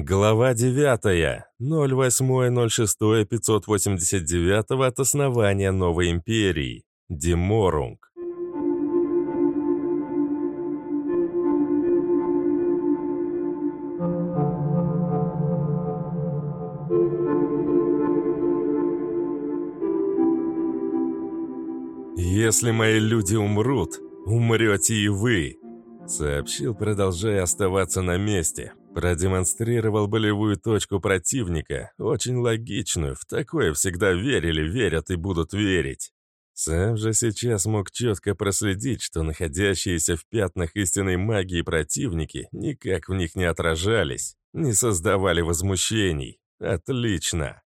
Глава 9. 08.06.589 от основания новой империи. Деморунг. «Если мои люди умрут, умрете и вы», — сообщил, продолжая оставаться на месте. Продемонстрировал болевую точку противника, очень логичную, в такое всегда верили, верят и будут верить. Сам же сейчас мог четко проследить, что находящиеся в пятнах истинной магии противники никак в них не отражались, не создавали возмущений. Отлично.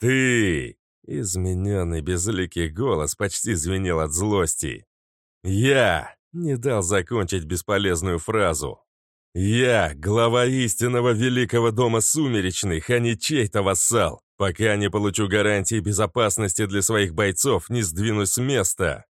«Ты!» — измененный безликий голос почти звенел от злости. «Я!» — не дал закончить бесполезную фразу. «Я, глава истинного великого дома сумеречных, а не чей-то вассал. Пока не получу гарантии безопасности для своих бойцов, не сдвинусь с места».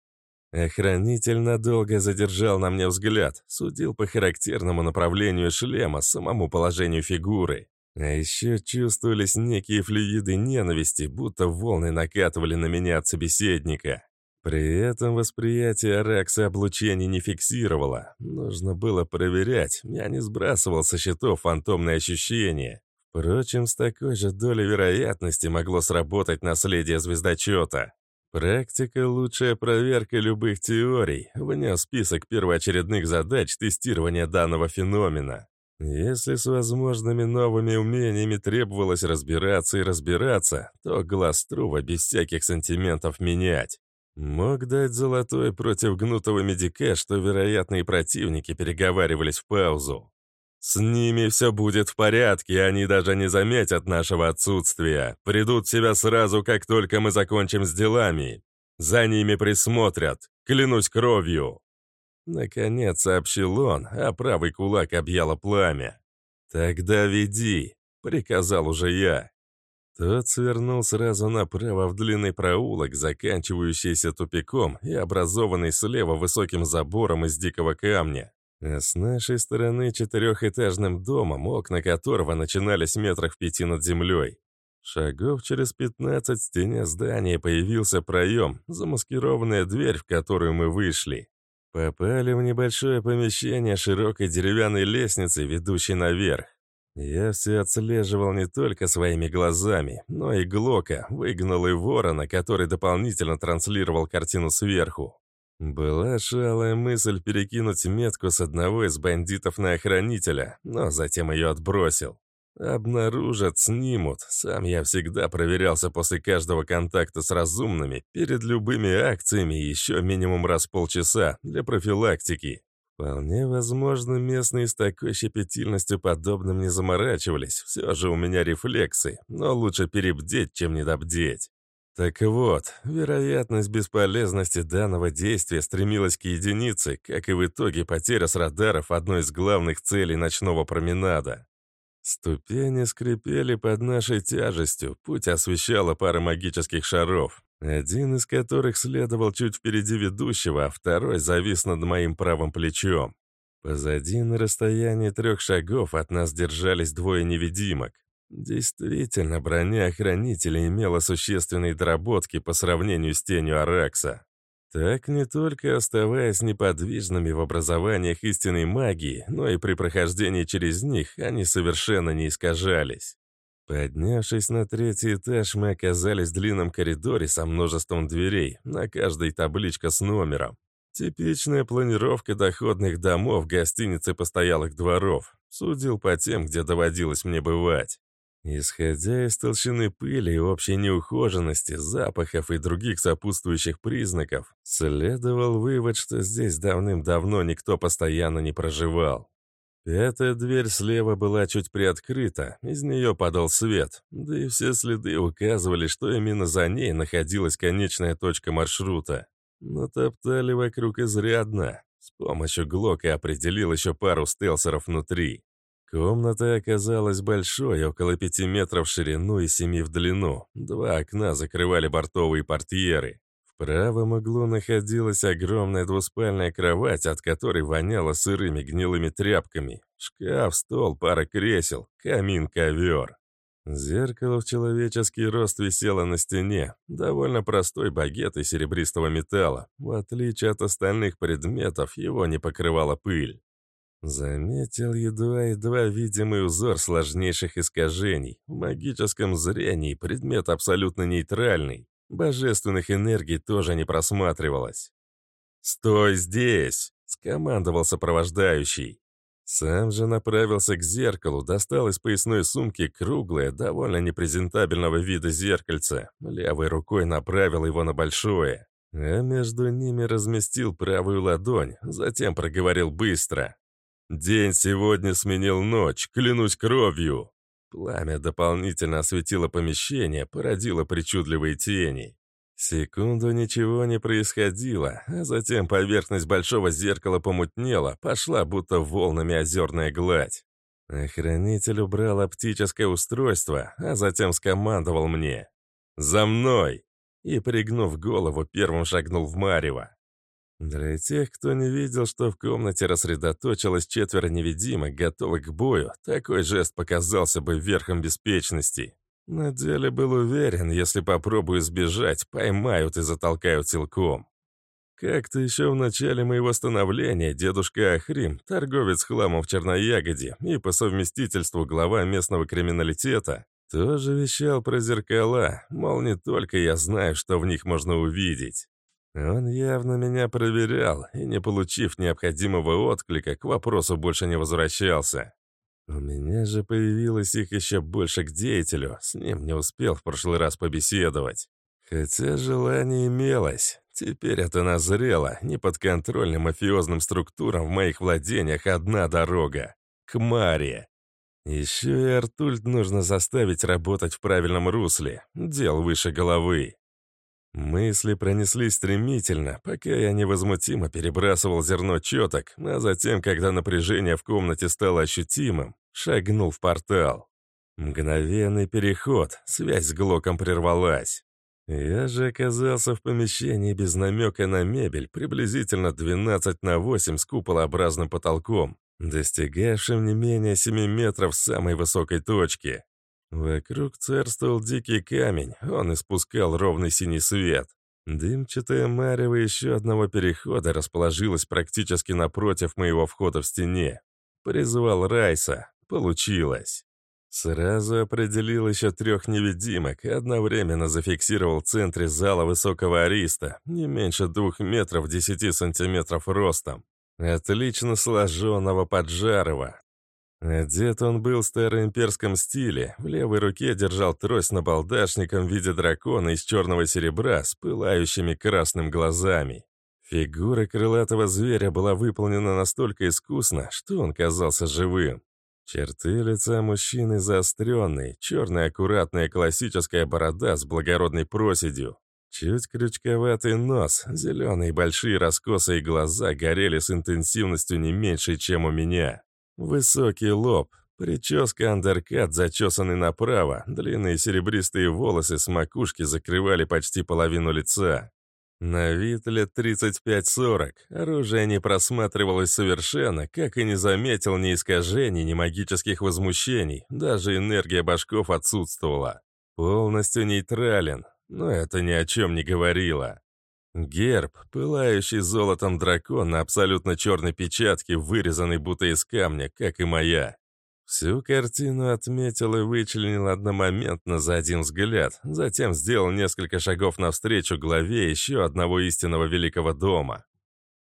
Охранитель надолго задержал на мне взгляд, судил по характерному направлению шлема, самому положению фигуры. А еще чувствовались некие флюиды ненависти, будто волны накатывали на меня от собеседника. При этом восприятие Аракса облучения не фиксировало. Нужно было проверять. Я не сбрасывал со счетов фантомные ощущения. Впрочем, с такой же долей вероятности могло сработать наследие звездочета. Практика – лучшая проверка любых теорий, внес список первоочередных задач тестирования данного феномена. Если с возможными новыми умениями требовалось разбираться и разбираться, то глаз Трува без всяких сантиментов менять. Мог дать золотой против гнутого медика, что вероятные противники переговаривались в паузу. С ними все будет в порядке, они даже не заметят нашего отсутствия. Придут в себя сразу, как только мы закончим с делами. За ними присмотрят, клянусь кровью. Наконец сообщил он, а правый кулак объяло пламя. «Тогда веди», — приказал уже я. Тот свернул сразу направо в длинный проулок, заканчивающийся тупиком и образованный слева высоким забором из дикого камня. А с нашей стороны четырехэтажным домом, окна которого начинались метрах в пяти над землей. Шагов через пятнадцать в стене здания появился проем, замаскированная дверь, в которую мы вышли. Попали в небольшое помещение широкой деревянной лестницы, ведущей наверх. Я все отслеживал не только своими глазами, но и Глока, выгнал и ворона, который дополнительно транслировал картину сверху. Была шалая мысль перекинуть метку с одного из бандитов на охранителя, но затем ее отбросил. Обнаружат, снимут. Сам я всегда проверялся после каждого контакта с разумными, перед любыми акциями еще минимум раз полчаса для профилактики. Вполне возможно, местные с такой щепетильностью подобным не заморачивались. Все же у меня рефлексы, но лучше перебдеть, чем недобдеть. Так вот, вероятность бесполезности данного действия стремилась к единице, как и в итоге потеря с радаров одной из главных целей ночного променада. Ступени скрипели под нашей тяжестью, путь освещала пара магических шаров один из которых следовал чуть впереди ведущего, а второй завис над моим правым плечом. Позади на расстоянии трех шагов от нас держались двое невидимок. Действительно, броня охранителя имела существенные доработки по сравнению с тенью Аракса. Так не только оставаясь неподвижными в образованиях истинной магии, но и при прохождении через них они совершенно не искажались. Поднявшись на третий этаж, мы оказались в длинном коридоре со множеством дверей, на каждой табличка с номером. Типичная планировка доходных домов гостиницы постоялых дворов. Судил по тем, где доводилось мне бывать. Исходя из толщины пыли и общей неухоженности, запахов и других сопутствующих признаков, следовал вывод, что здесь давным-давно никто постоянно не проживал. Эта дверь слева была чуть приоткрыта, из нее падал свет, да и все следы указывали, что именно за ней находилась конечная точка маршрута. Но топтали вокруг изрядно. С помощью Глока определил еще пару стелсеров внутри. Комната оказалась большой, около пяти метров в ширину и семи в длину. Два окна закрывали бортовые портьеры правом углу находилась огромная двуспальная кровать, от которой воняло сырыми гнилыми тряпками. Шкаф, стол, пара кресел, камин, ковер. Зеркало в человеческий рост висело на стене. Довольно простой багет из серебристого металла. В отличие от остальных предметов, его не покрывала пыль. Заметил едва-едва видимый узор сложнейших искажений. В магическом зрении предмет абсолютно нейтральный. Божественных энергий тоже не просматривалось. «Стой здесь!» — скомандовал сопровождающий. Сам же направился к зеркалу, достал из поясной сумки круглое, довольно непрезентабельного вида зеркальце. Левой рукой направил его на большое, а между ними разместил правую ладонь, затем проговорил быстро. День сегодня сменил ночь, клянусь кровью. Пламя дополнительно осветило помещение, породило причудливые тени. Секунду ничего не происходило, а затем поверхность большого зеркала помутнела, пошла будто волнами озерная гладь. Охранитель убрал оптическое устройство, а затем скомандовал мне «За мной!» и, пригнув голову, первым шагнул в Марево. Для тех, кто не видел, что в комнате рассредоточилось четверо невидимок, готовых к бою, такой жест показался бы верхом беспечности. На деле был уверен, если попробую сбежать, поймают и затолкают силком. Как-то еще в начале моего становления дедушка Ахрим, торговец хламом в Черноягоде и по совместительству глава местного криминалитета, тоже вещал про зеркала, мол, не только я знаю, что в них можно увидеть. Он явно меня проверял и, не получив необходимого отклика, к вопросу больше не возвращался. У меня же появилось их еще больше к деятелю, с ним не успел в прошлый раз побеседовать. Хотя желание имелось. Теперь это назрело, неподконтрольным мафиозным структурам в моих владениях одна дорога — к Маре. Еще и Артульт нужно заставить работать в правильном русле, дел выше головы. Мысли пронеслись стремительно, пока я невозмутимо перебрасывал зерно четок, а затем, когда напряжение в комнате стало ощутимым, шагнул в портал. Мгновенный переход, связь с Глоком прервалась. Я же оказался в помещении без намека на мебель, приблизительно 12 на 8 с куполообразным потолком, достигавшим не менее 7 метров самой высокой точки. Вокруг царствовал дикий камень, он испускал ровный синий свет. Дымчатая марево еще одного перехода расположилась практически напротив моего входа в стене. Призвал Райса. Получилось. Сразу определил еще трех невидимок и одновременно зафиксировал в центре зала высокого ариста, не меньше двух метров десяти сантиметров ростом. Отлично сложенного поджарого, Одет он был в староимперском стиле. В левой руке держал трость на балдашником в виде дракона из черного серебра с пылающими красным глазами. Фигура крылатого зверя была выполнена настолько искусно, что он казался живым. Черты лица мужчины заостренные, черная аккуратная классическая борода с благородной проседью. Чуть крючковатый нос, зеленые большие раскосые глаза горели с интенсивностью не меньшей, чем у меня. Высокий лоб, прическа андеркат, зачесанный направо, длинные серебристые волосы с макушки закрывали почти половину лица. На вид лет 35-40, оружие не просматривалось совершенно, как и не заметил ни искажений, ни магических возмущений, даже энергия башков отсутствовала. Полностью нейтрален, но это ни о чем не говорило. Герб, пылающий золотом дракон на абсолютно черной печатке, вырезанный будто из камня, как и моя. Всю картину отметил и вычленил одномоментно за один взгляд, затем сделал несколько шагов навстречу главе еще одного истинного великого дома.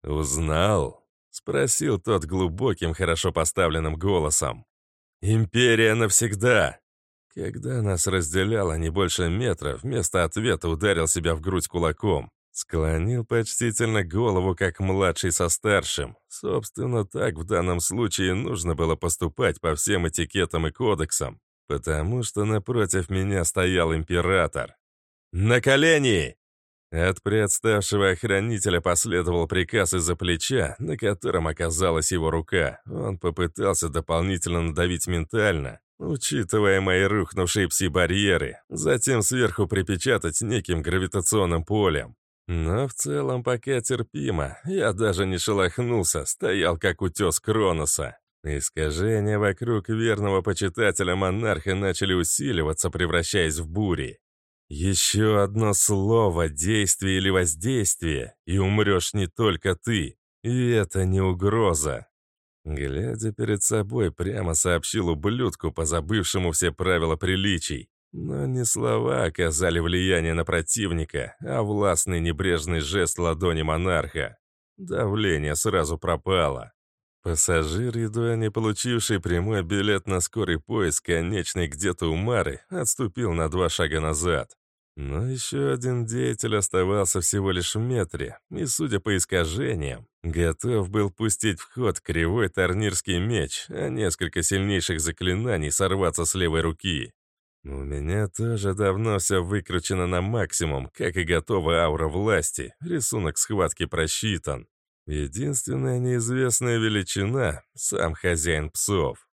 «Узнал?» — спросил тот глубоким, хорошо поставленным голосом. «Империя навсегда!» Когда нас разделяло не больше метра, вместо ответа ударил себя в грудь кулаком. Склонил почтительно голову, как младший со старшим. Собственно, так в данном случае нужно было поступать по всем этикетам и кодексам, потому что напротив меня стоял император. «На колени!» От представшего охранителя последовал приказ из-за плеча, на котором оказалась его рука. Он попытался дополнительно надавить ментально, учитывая мои рухнувшие пси-барьеры, затем сверху припечатать неким гравитационным полем. Но в целом пока терпимо. Я даже не шелохнулся, стоял как утес Кроноса. Искажения вокруг верного почитателя монарха начали усиливаться, превращаясь в бури. Еще одно слово, действие или воздействие, и умрешь не только ты. И это не угроза. Глядя перед собой, прямо сообщил ублюдку, позабывшему все правила приличий. Но не слова оказали влияние на противника, а властный небрежный жест ладони монарха. Давление сразу пропало. Пассажир, едва не получивший прямой билет на скорый поезд, конечный где-то у Мары, отступил на два шага назад. Но еще один деятель оставался всего лишь в метре, и, судя по искажениям, готов был пустить в ход кривой торнирский меч, а несколько сильнейших заклинаний сорваться с левой руки. У меня тоже давно все выкручено на максимум, как и готова аура власти, рисунок схватки просчитан. Единственная неизвестная величина — сам хозяин псов.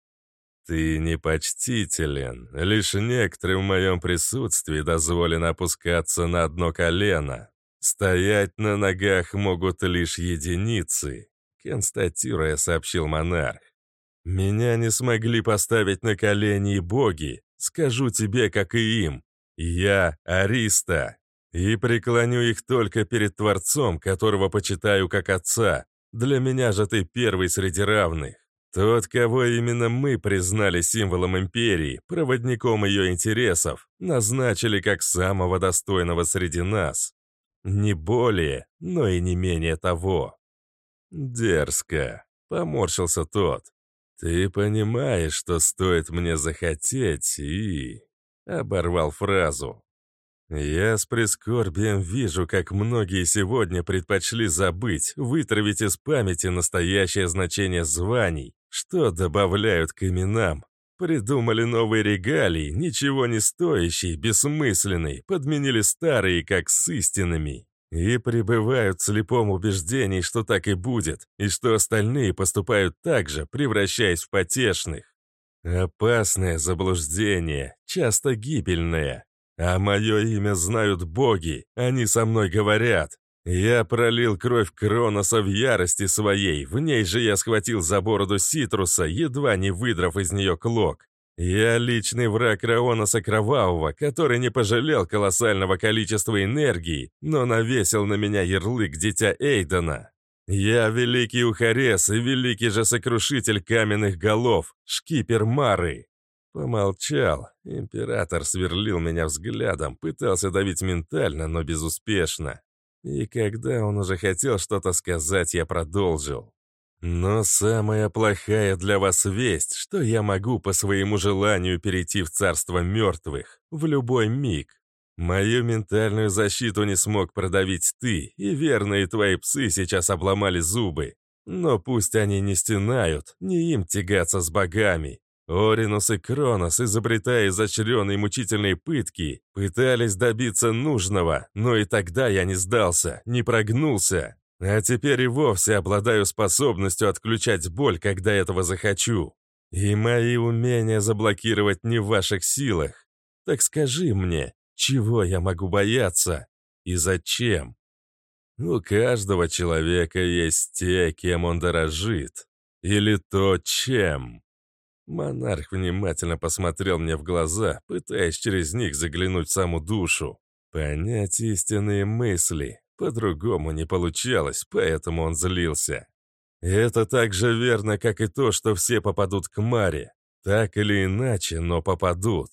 «Ты непочтителен. Лишь некоторым в моем присутствии дозволено опускаться на одно колено. Стоять на ногах могут лишь единицы», — констатируя, сообщил монарх. «Меня не смогли поставить на колени боги. Скажу тебе, как и им. Я Ариста, и преклоню их только перед Творцом, которого почитаю как отца. Для меня же ты первый среди равных. Тот, кого именно мы признали символом империи, проводником ее интересов, назначили как самого достойного среди нас. Не более, но и не менее того. Дерзко, поморщился тот. Ты понимаешь, что стоит мне захотеть и... Оборвал фразу. Я с прискорбием вижу, как многие сегодня предпочли забыть, вытравить из памяти настоящее значение званий, что добавляют к именам. Придумали новые регалии, ничего не стоящие, бессмысленные, подменили старые как с истинными. И пребывают в слепом убеждении, что так и будет, и что остальные поступают так же, превращаясь в потешных. Опасное заблуждение, часто гибельное. А мое имя знают боги, они со мной говорят. Я пролил кровь Кроноса в ярости своей, в ней же я схватил за бороду Ситруса, едва не выдрав из нее клок. Я личный враг Раоноса Кровавого, который не пожалел колоссального количества энергии, но навесил на меня ярлык Дитя Эйдена. Я великий Ухарес и великий же сокрушитель каменных голов, шкипер Мары. Помолчал. Император сверлил меня взглядом, пытался давить ментально, но безуспешно. И когда он уже хотел что-то сказать, я продолжил. Но самая плохая для вас весть, что я могу по своему желанию перейти в царство мертвых в любой миг. Мою ментальную защиту не смог продавить ты, и верные твои псы сейчас обломали зубы. Но пусть они не стенают, не им тягаться с богами. Оринус и Кронос, изобретая изощренные мучительные пытки, пытались добиться нужного, но и тогда я не сдался, не прогнулся. А теперь и вовсе обладаю способностью отключать боль, когда этого захочу. И мои умения заблокировать не в ваших силах. Так скажи мне, чего я могу бояться? И зачем? У каждого человека есть те, кем он дорожит. Или то, чем. Монарх внимательно посмотрел мне в глаза, пытаясь через них заглянуть в саму душу. Понять истинные мысли. По-другому не получалось, поэтому он злился. Это так же верно, как и то, что все попадут к Маре. Так или иначе, но попадут.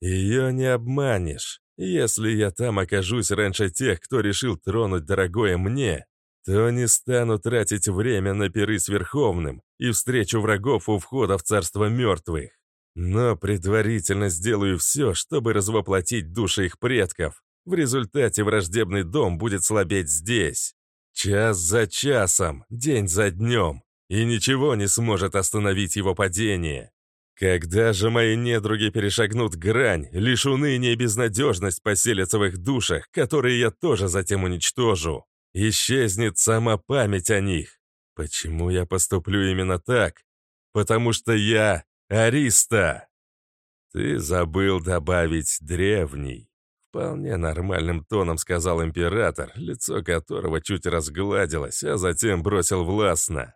Ее не обманешь. Если я там окажусь раньше тех, кто решил тронуть дорогое мне, то не стану тратить время на пиры с Верховным и встречу врагов у входа в царство мертвых. Но предварительно сделаю все, чтобы развоплотить души их предков. В результате враждебный дом будет слабеть здесь. Час за часом, день за днем, и ничего не сможет остановить его падение. Когда же мои недруги перешагнут грань, лишь уныние и безнадежность поселятся в их душах, которые я тоже затем уничтожу. Исчезнет сама память о них. Почему я поступлю именно так? Потому что я Ариста. Ты забыл добавить древний. Вполне нормальным тоном сказал император, лицо которого чуть разгладилось, а затем бросил властно.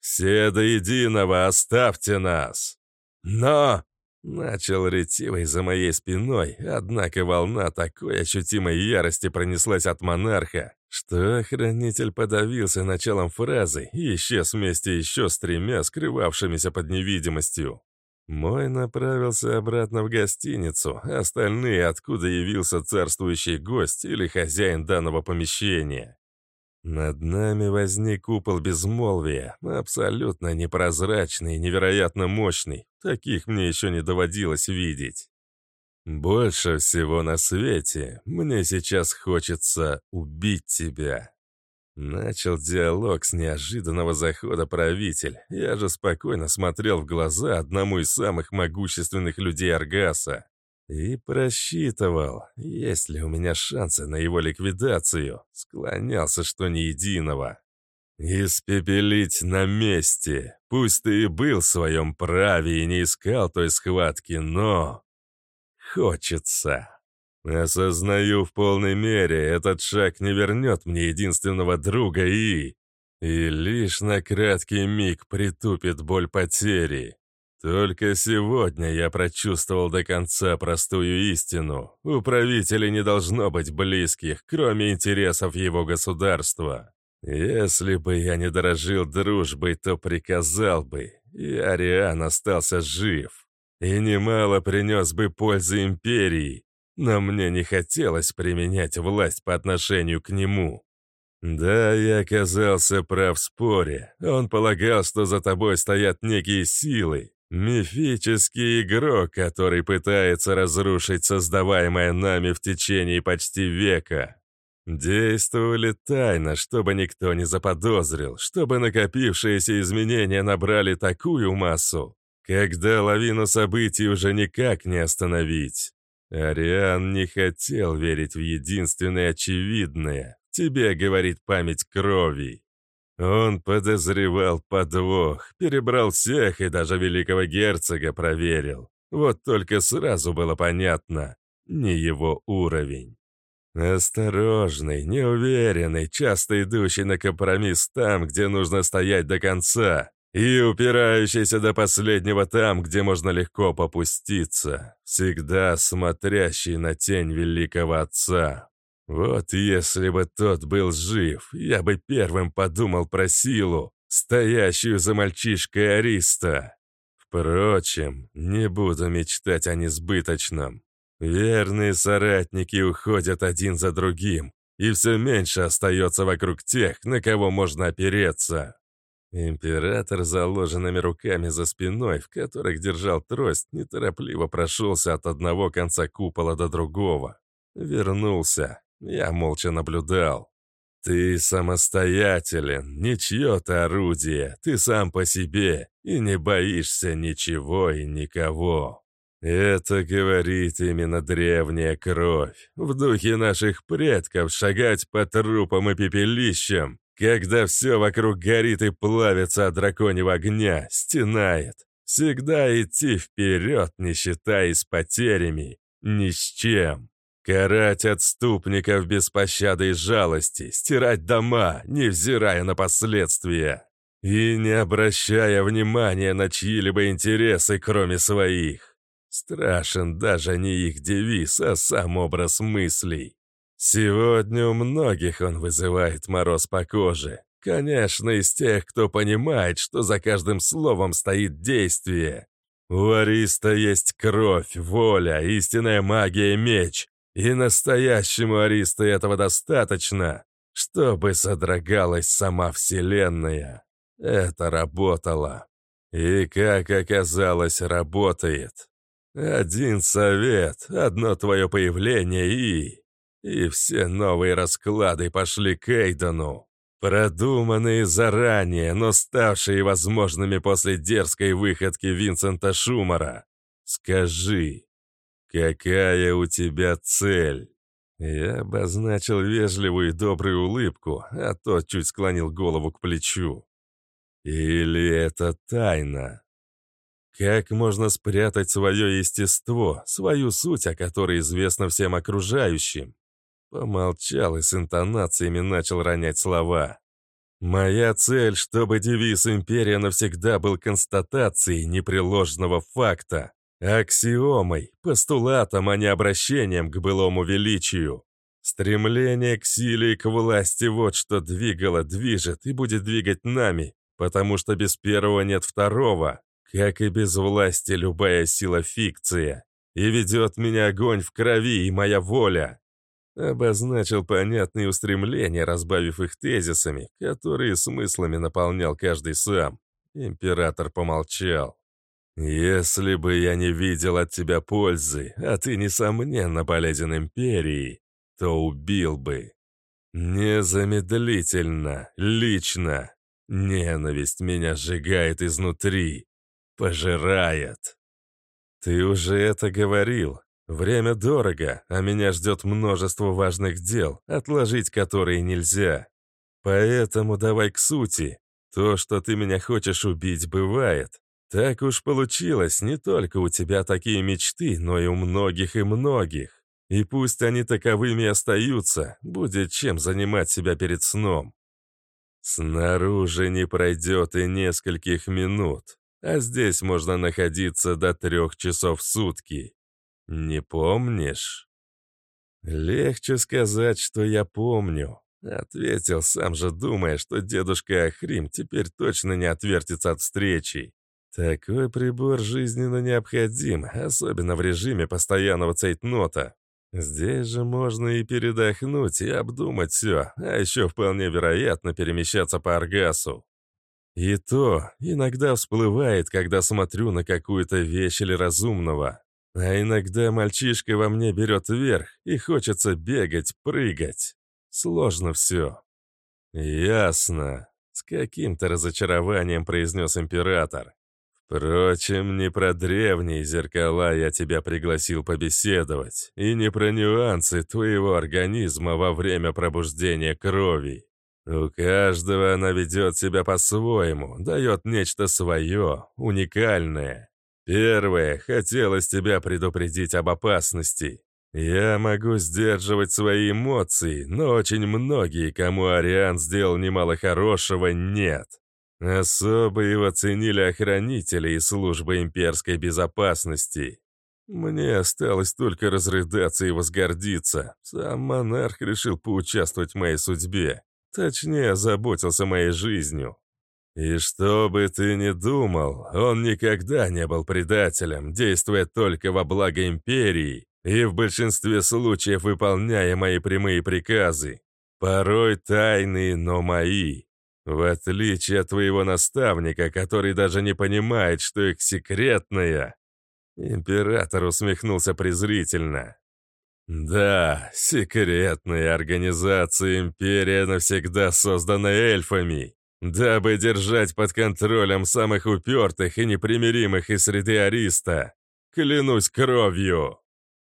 «Все до единого оставьте нас!» «Но...» Начал ретивый за моей спиной, однако волна такой ощутимой ярости пронеслась от монарха, что охранитель подавился началом фразы и исчез вместе еще с тремя, скрывавшимися под невидимостью. Мой направился обратно в гостиницу, остальные, откуда явился царствующий гость или хозяин данного помещения. Над нами возник купол безмолвия, абсолютно непрозрачный и невероятно мощный. Таких мне еще не доводилось видеть. Больше всего на свете мне сейчас хочется убить тебя. Начал диалог с неожиданного захода правитель. Я же спокойно смотрел в глаза одному из самых могущественных людей Аргаса. И просчитывал, есть ли у меня шансы на его ликвидацию. Склонялся, что ни единого. «Испепелить на месте. Пусть ты и был в своем праве и не искал той схватки, но... Хочется. Осознаю в полной мере, этот шаг не вернет мне единственного друга и... И лишь на краткий миг притупит боль потери. Только сегодня я прочувствовал до конца простую истину. У правителя не должно быть близких, кроме интересов его государства. Если бы я не дорожил дружбой, то приказал бы, и Ариан остался жив. И немало принес бы пользы империи, но мне не хотелось применять власть по отношению к нему. Да, я оказался прав в споре. Он полагал, что за тобой стоят некие силы, Мифический игрок, который пытается разрушить создаваемое нами в течение почти века. Действовали тайно, чтобы никто не заподозрил, чтобы накопившиеся изменения набрали такую массу, когда лавину событий уже никак не остановить. Ариан не хотел верить в единственное очевидное. Тебе говорит память крови. Он подозревал подвох, перебрал всех и даже великого герцога проверил. Вот только сразу было понятно, не его уровень. Осторожный, неуверенный, часто идущий на компромисс там, где нужно стоять до конца, и упирающийся до последнего там, где можно легко попуститься, всегда смотрящий на тень великого отца. Вот если бы тот был жив, я бы первым подумал про силу, стоящую за мальчишкой Ариста. Впрочем, не буду мечтать о несбыточном. Верные соратники уходят один за другим, и все меньше остается вокруг тех, на кого можно опереться. Император с заложенными руками за спиной, в которых держал трость, неторопливо прошелся от одного конца купола до другого. Вернулся, я молча наблюдал. «Ты самостоятелен, не чье-то орудие, ты сам по себе и не боишься ничего и никого». Это говорит именно древняя кровь. В духе наших предков шагать по трупам и пепелищам, когда все вокруг горит и плавится от драконьего огня, стенает. Всегда идти вперед, не считаясь потерями, ни с чем. Карать отступников без пощады и жалости, стирать дома, невзирая на последствия. И не обращая внимания на чьи-либо интересы, кроме своих. Страшен даже не их девиз, а сам образ мыслей. Сегодня у многих он вызывает мороз по коже. Конечно, из тех, кто понимает, что за каждым словом стоит действие. У Ариста есть кровь, воля, истинная магия и меч. И настоящему Аристу этого достаточно, чтобы содрогалась сама Вселенная. Это работало. И, как оказалось, работает. Один совет, одно твое появление и... И все новые расклады пошли к Эйдену. Продуманные заранее, но ставшие возможными после дерзкой выходки Винсента Шумара. Скажи, «Какая у тебя цель?» Я обозначил вежливую и добрую улыбку, а тот чуть склонил голову к плечу. «Или это тайна?» Как можно спрятать свое естество, свою суть, о которой известно всем окружающим? Помолчал и с интонациями начал ронять слова. «Моя цель, чтобы девиз «Империя» навсегда был констатацией непреложного факта, аксиомой, постулатом, а не обращением к былому величию. Стремление к силе и к власти – вот что двигало, движет и будет двигать нами, потому что без первого нет второго, как и без власти любая сила фикция. И ведет меня огонь в крови и моя воля. Обозначил понятные устремления, разбавив их тезисами, которые смыслами наполнял каждый сам. Император помолчал. «Если бы я не видел от тебя пользы, а ты, несомненно, полезен империи, то убил бы. Незамедлительно, лично. Ненависть меня сжигает изнутри, пожирает. Ты уже это говорил. Время дорого, а меня ждет множество важных дел, отложить которые нельзя. Поэтому давай к сути. То, что ты меня хочешь убить, бывает. Так уж получилось, не только у тебя такие мечты, но и у многих и многих. И пусть они таковыми остаются, будет чем занимать себя перед сном. Снаружи не пройдет и нескольких минут, а здесь можно находиться до трех часов в сутки. Не помнишь? Легче сказать, что я помню. Ответил, сам же думая, что дедушка Ахрим теперь точно не отвертится от встречи. Такой прибор жизненно необходим, особенно в режиме постоянного цейтнота. Здесь же можно и передохнуть, и обдумать все, а еще вполне вероятно перемещаться по Аргасу. И то иногда всплывает, когда смотрю на какую-то вещь или разумного. А иногда мальчишка во мне берет вверх, и хочется бегать, прыгать. Сложно все. Ясно. С каким-то разочарованием произнес император. Впрочем, не про древние зеркала я тебя пригласил побеседовать, и не про нюансы твоего организма во время пробуждения крови. У каждого она ведет себя по-своему, дает нечто свое, уникальное. Первое, хотелось тебя предупредить об опасности. Я могу сдерживать свои эмоции, но очень многие, кому Ариан сделал немало хорошего, нет. Особо его ценили охранители и служба имперской безопасности. Мне осталось только разрыдаться и возгордиться. Сам монарх решил поучаствовать в моей судьбе. Точнее, заботился моей жизнью. И что бы ты ни думал, он никогда не был предателем, действуя только во благо империи и в большинстве случаев выполняя мои прямые приказы. Порой тайные, но мои. В отличие от твоего наставника, который даже не понимает, что их секретная. Император усмехнулся презрительно. Да, секретная организация Империя навсегда создана эльфами, дабы держать под контролем самых упертых и непримиримых из среды Ариста. Клянусь кровью.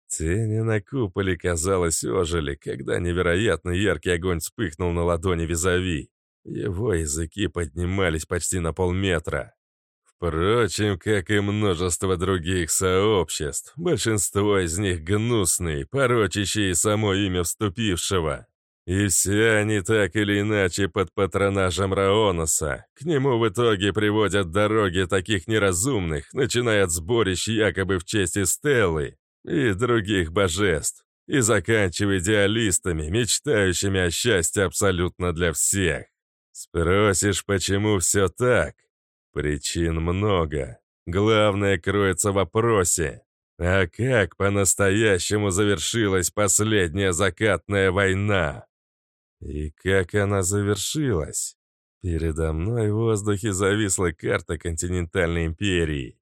Тени на куполе, казалось, ожили, когда невероятно яркий огонь вспыхнул на ладони визави. Его языки поднимались почти на полметра. Впрочем, как и множество других сообществ, большинство из них гнусные, порочащие само имя вступившего. И все они так или иначе под патронажем Раоноса. К нему в итоге приводят дороги таких неразумных, начиная от сборищ якобы в честь Стеллы и других божеств, и заканчивая идеалистами, мечтающими о счастье абсолютно для всех. Спросишь, почему все так? Причин много. Главное кроется в вопросе. А как по-настоящему завершилась последняя закатная война? И как она завершилась? Передо мной в воздухе зависла карта континентальной империи.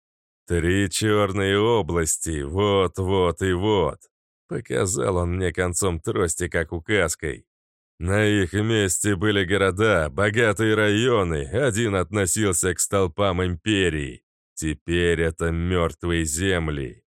Три черные области, вот-вот и вот. Показал он мне концом трости, как указкой. На их месте были города, богатые районы, один относился к столпам империи. Теперь это мертвые земли.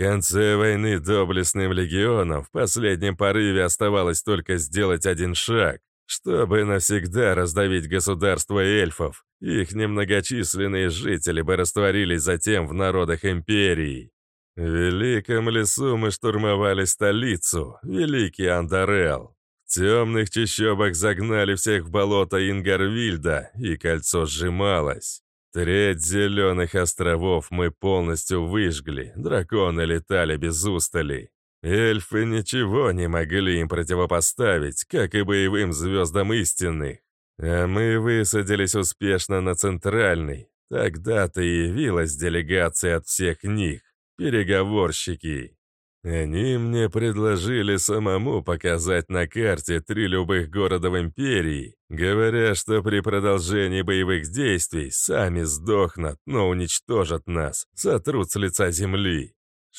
Конце войны доблестным легионам в последнем порыве оставалось только сделать один шаг, чтобы навсегда раздавить государство эльфов. Их немногочисленные жители бы растворились затем в народах империи. В Великом лесу мы штурмовали столицу, Великий Андарел. В темных чащобах загнали всех в болото Ингарвильда, и кольцо сжималось. Треть зеленых островов мы полностью выжгли, драконы летали без устали. Эльфы ничего не могли им противопоставить, как и боевым звездам истинных. А мы высадились успешно на Центральный. Тогда-то и явилась делегация от всех них, переговорщики. Они мне предложили самому показать на карте три любых города в Империи, говоря, что при продолжении боевых действий сами сдохнут, но уничтожат нас, сотрут с лица земли.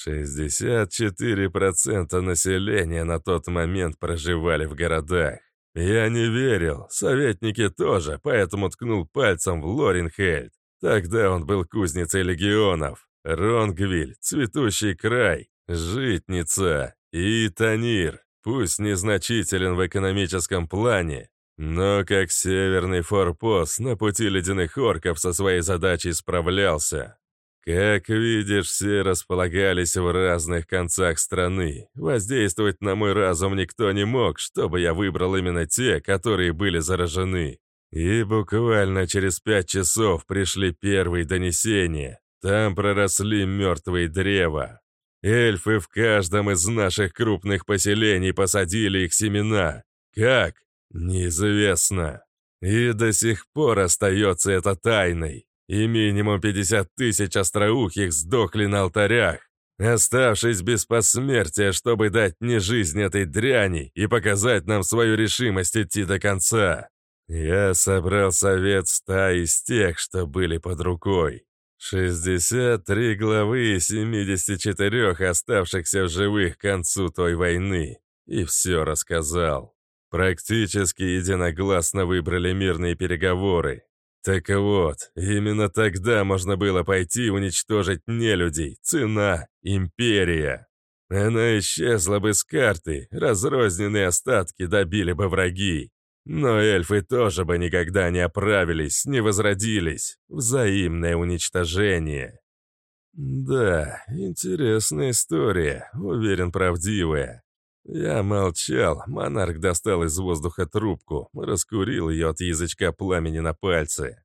64% населения на тот момент проживали в городах. Я не верил, советники тоже, поэтому ткнул пальцем в Лоренхельд. Тогда он был кузницей легионов. Ронгвиль, цветущий край, Житница и Танир, пусть незначителен в экономическом плане, но как северный форпост на пути ледяных орков со своей задачей справлялся. Как видишь, все располагались в разных концах страны. Воздействовать на мой разум никто не мог, чтобы я выбрал именно те, которые были заражены. И буквально через пять часов пришли первые донесения. Там проросли мертвые древа. Эльфы в каждом из наших крупных поселений посадили их семена. Как? Неизвестно. И до сих пор остается это тайной. И минимум 50 тысяч остроухих сдохли на алтарях, оставшись без посмертия, чтобы дать мне жизнь этой дряни и показать нам свою решимость идти до конца. Я собрал совет ста из тех, что были под рукой. 63 главы из 74 оставшихся в живых к концу той войны. И все рассказал. Практически единогласно выбрали мирные переговоры. Так вот, именно тогда можно было пойти уничтожить нелюдей. Цена — империя. Она исчезла бы с карты, разрозненные остатки добили бы враги. Но эльфы тоже бы никогда не оправились, не возродились. Взаимное уничтожение. Да, интересная история, уверен, правдивая. Я молчал, монарх достал из воздуха трубку, раскурил ее от язычка пламени на пальце.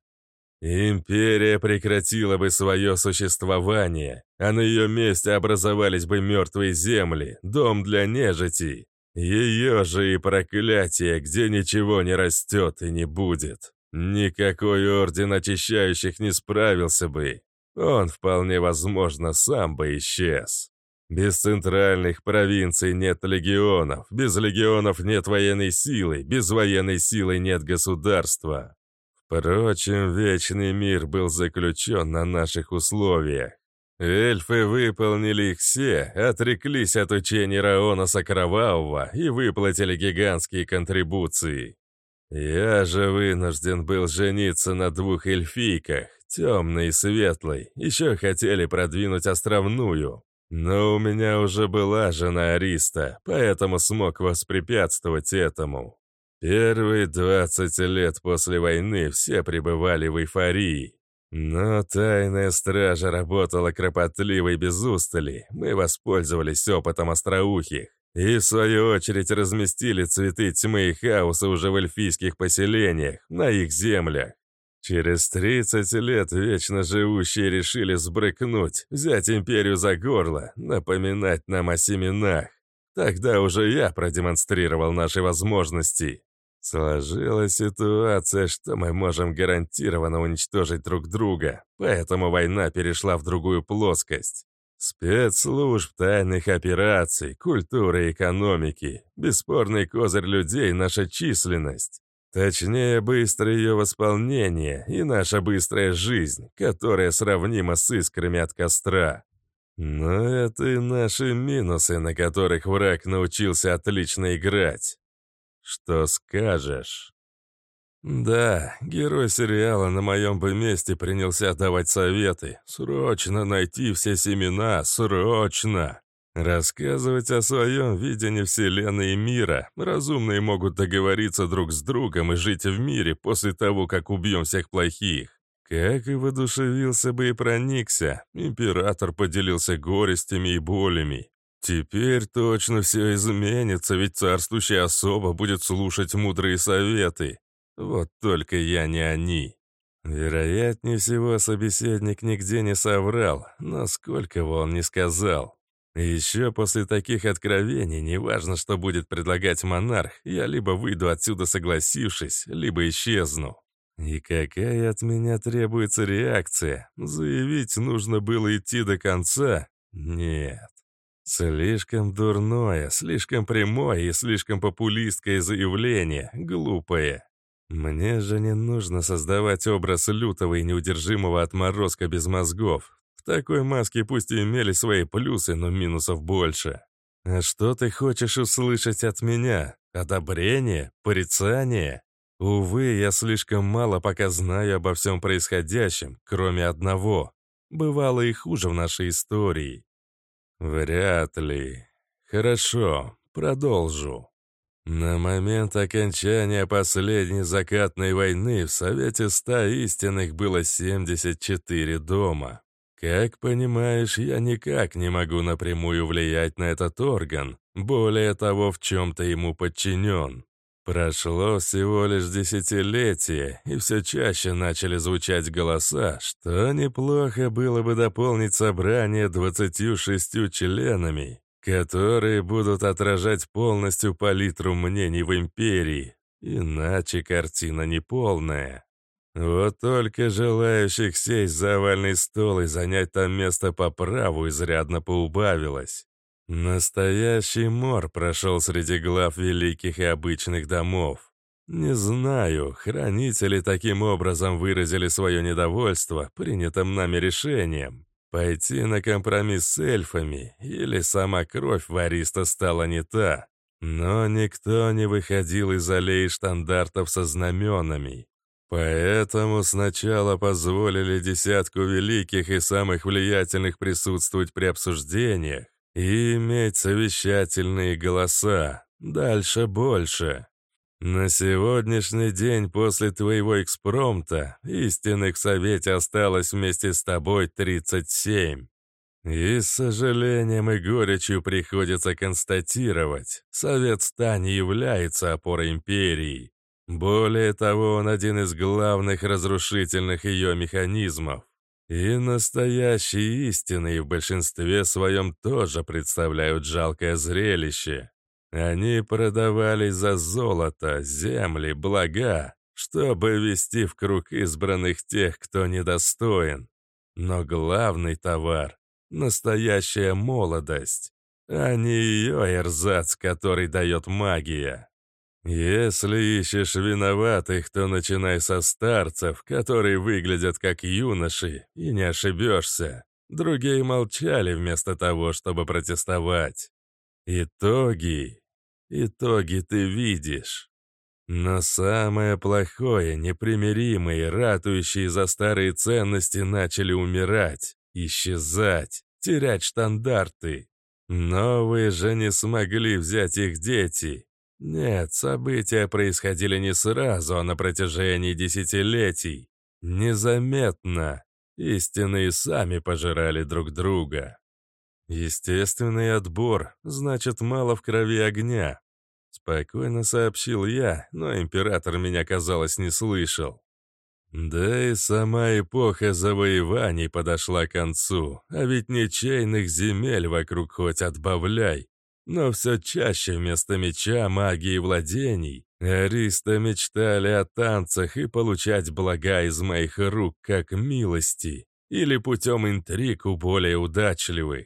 Империя прекратила бы свое существование, а на ее месте образовались бы мертвые земли, дом для нежити, ее же и проклятие, где ничего не растет и не будет. Никакой орден очищающих не справился бы. Он, вполне возможно, сам бы исчез. Без центральных провинций нет легионов, без легионов нет военной силы, без военной силы нет государства. Впрочем, Вечный мир был заключен на наших условиях. Эльфы выполнили их все, отреклись от учений Раоноса Кровавого и выплатили гигантские контрибуции. Я же вынужден был жениться на двух эльфийках, темной и светлой, еще хотели продвинуть островную. Но у меня уже была жена Ариста, поэтому смог воспрепятствовать этому. Первые 20 лет после войны все пребывали в эйфории. Но тайная стража работала кропотливо и без устали. Мы воспользовались опытом остроухих. И в свою очередь разместили цветы тьмы и хаоса уже в эльфийских поселениях, на их землях. Через 30 лет вечно живущие решили сбрыкнуть, взять империю за горло, напоминать нам о семенах. Тогда уже я продемонстрировал наши возможности. Сложилась ситуация, что мы можем гарантированно уничтожить друг друга, поэтому война перешла в другую плоскость. Спецслужб, тайных операций, культуры экономики. Бесспорный козырь людей — наша численность. Точнее, быстрое ее восполнение и наша быстрая жизнь, которая сравнима с искрами от костра. Но это и наши минусы, на которых враг научился отлично играть. «Что скажешь?» «Да, герой сериала на моем бы месте принялся давать советы. Срочно найти все семена, срочно! Рассказывать о своем видении Вселенной и мира. Разумные могут договориться друг с другом и жить в мире после того, как убьем всех плохих. Как и воодушевился бы и проникся, император поделился горестями и болями. Теперь точно все изменится, ведь царствующая особа будет слушать мудрые советы. Вот только я не они. Вероятнее всего, собеседник нигде не соврал, но сколько бы он ни сказал. Еще после таких откровений, неважно, что будет предлагать монарх, я либо выйду отсюда согласившись, либо исчезну. И какая от меня требуется реакция? Заявить нужно было идти до конца? Нет. Слишком дурное, слишком прямое и слишком популистское заявление, глупое. Мне же не нужно создавать образ лютого и неудержимого отморозка без мозгов такой маске пусть и имели свои плюсы, но минусов больше. А что ты хочешь услышать от меня? Одобрение? Порицание? Увы, я слишком мало пока знаю обо всем происходящем, кроме одного. Бывало и хуже в нашей истории. Вряд ли. Хорошо, продолжу. На момент окончания последней закатной войны в Совете Ста Истинных было 74 дома. Как понимаешь, я никак не могу напрямую влиять на этот орган, более того, в чем-то ему подчинен. Прошло всего лишь десятилетие, и все чаще начали звучать голоса, что неплохо было бы дополнить собрание 26 членами, которые будут отражать полностью палитру мнений в империи, иначе картина неполная. Вот только желающих сесть за овальный стол и занять там место по праву изрядно поубавилось. Настоящий мор прошел среди глав великих и обычных домов. Не знаю, хранители таким образом выразили свое недовольство принятым нами решением. Пойти на компромисс с эльфами, или сама кровь вариста стала не та. Но никто не выходил из аллеи штандартов со знаменами. Поэтому сначала позволили десятку великих и самых влиятельных присутствовать при обсуждениях и иметь совещательные голоса. Дальше больше. На сегодняшний день после твоего экспромта истинных Совете осталось вместе с тобой 37. И с сожалением и горечью приходится констатировать, Совет Ста не является опорой империи. Более того, он один из главных разрушительных ее механизмов. И настоящие истины в большинстве своем тоже представляют жалкое зрелище. Они продавались за золото, земли, блага, чтобы вести в круг избранных тех, кто недостоин. Но главный товар — настоящая молодость, а не ее эрзац, который дает магия. «Если ищешь виноватых, то начинай со старцев, которые выглядят как юноши, и не ошибешься. Другие молчали вместо того, чтобы протестовать. Итоги... Итоги ты видишь. Но самое плохое, непримиримые, ратующие за старые ценности начали умирать, исчезать, терять штандарты. Новые же не смогли взять их дети, нет, события происходили не сразу, а на протяжении десятилетий. Незаметно. Истинные сами пожирали друг друга. Естественный отбор, значит, мало в крови огня. Спокойно сообщил я, но император меня, казалось, не слышал. Да и сама эпоха завоеваний подошла к концу, а ведь ничейных земель вокруг хоть отбавляй. Но все чаще вместо меча, магии владений Ариста мечтали о танцах и получать блага из моих рук как милости или путем интриг у более удачливых.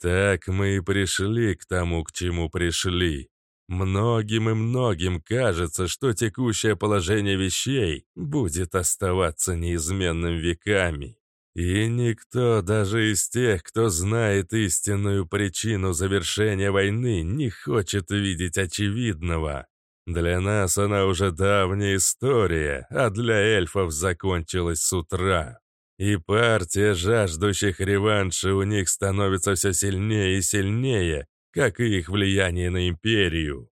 Так мы и пришли к тому, к чему пришли. Многим и многим кажется, что текущее положение вещей будет оставаться неизменным веками. И никто, даже из тех, кто знает истинную причину завершения войны, не хочет видеть очевидного. Для нас она уже давняя история, а для эльфов закончилась с утра. И партия жаждущих реванша у них становится все сильнее и сильнее, как и их влияние на империю.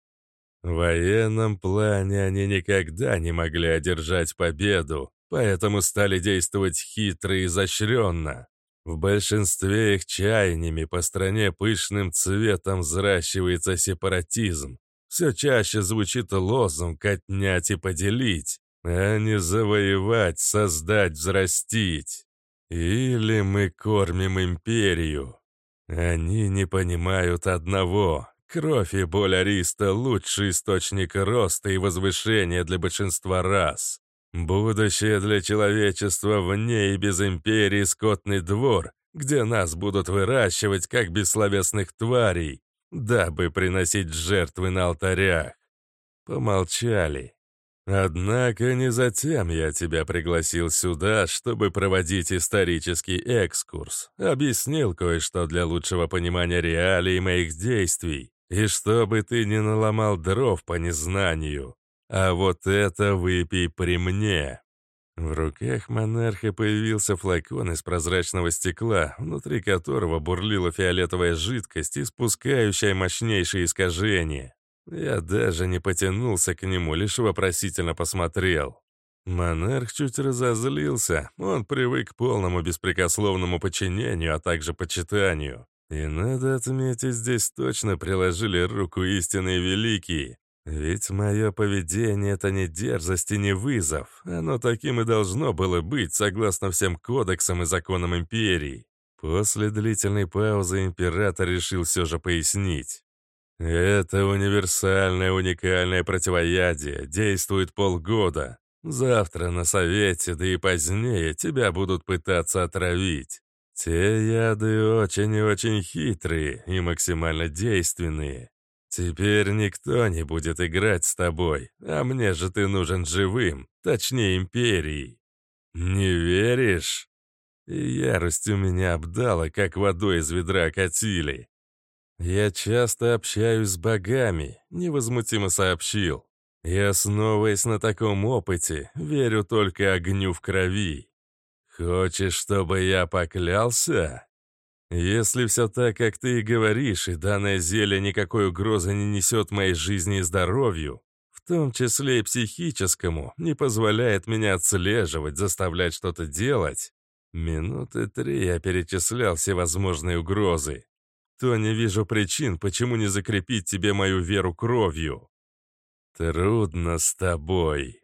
В военном плане они никогда не могли одержать победу, поэтому стали действовать хитро и изощренно. В большинстве их чаяниями по стране пышным цветом взращивается сепаратизм. Все чаще звучит лозунг «отнять и поделить», а не завоевать, создать, взрастить. Или мы кормим империю. Они не понимают одного. Кровь и боль Ариста – лучший источник роста и возвышения для большинства рас. Будущее для человечества вне и без империи скотный двор, где нас будут выращивать как бессловесных тварей, дабы приносить жертвы на алтарях. Помолчали. Однако не затем я тебя пригласил сюда, чтобы проводить исторический экскурс. Объяснил кое-что для лучшего понимания реалий моих действий, и чтобы ты не наломал дров по незнанию. А вот это выпей при мне». В руках монарха появился флакон из прозрачного стекла, внутри которого бурлила фиолетовая жидкость, испускающая мощнейшие искажения. Я даже не потянулся к нему, лишь вопросительно посмотрел. Монарх чуть разозлился, он привык к полному беспрекословному подчинению, а также почитанию. И надо отметить, здесь точно приложили руку истинные великие, ведь мое поведение — это не дерзость и не вызов. Оно таким и должно было быть, согласно всем кодексам и законам империи. После длительной паузы император решил все же пояснить. Это универсальное уникальное противоядие, действует полгода. Завтра на совете, да и позднее, тебя будут пытаться отравить. Те яды очень и очень хитрые и максимально действенные. «Теперь никто не будет играть с тобой, а мне же ты нужен живым, точнее империей. Не веришь?» И ярость у меня обдала, как водой из ведра катили. «Я часто общаюсь с богами», — невозмутимо сообщил. «И основываясь на таком опыте, верю только огню в крови. Хочешь, чтобы я поклялся?» Если все так, как ты и говоришь, и данное зелье никакой угрозы не несет моей жизни и здоровью, в том числе и психическому, не позволяет меня отслеживать, заставлять что-то делать, минуты три я перечислял всевозможные угрозы, то не вижу причин, почему не закрепить тебе мою веру кровью. Трудно с тобой.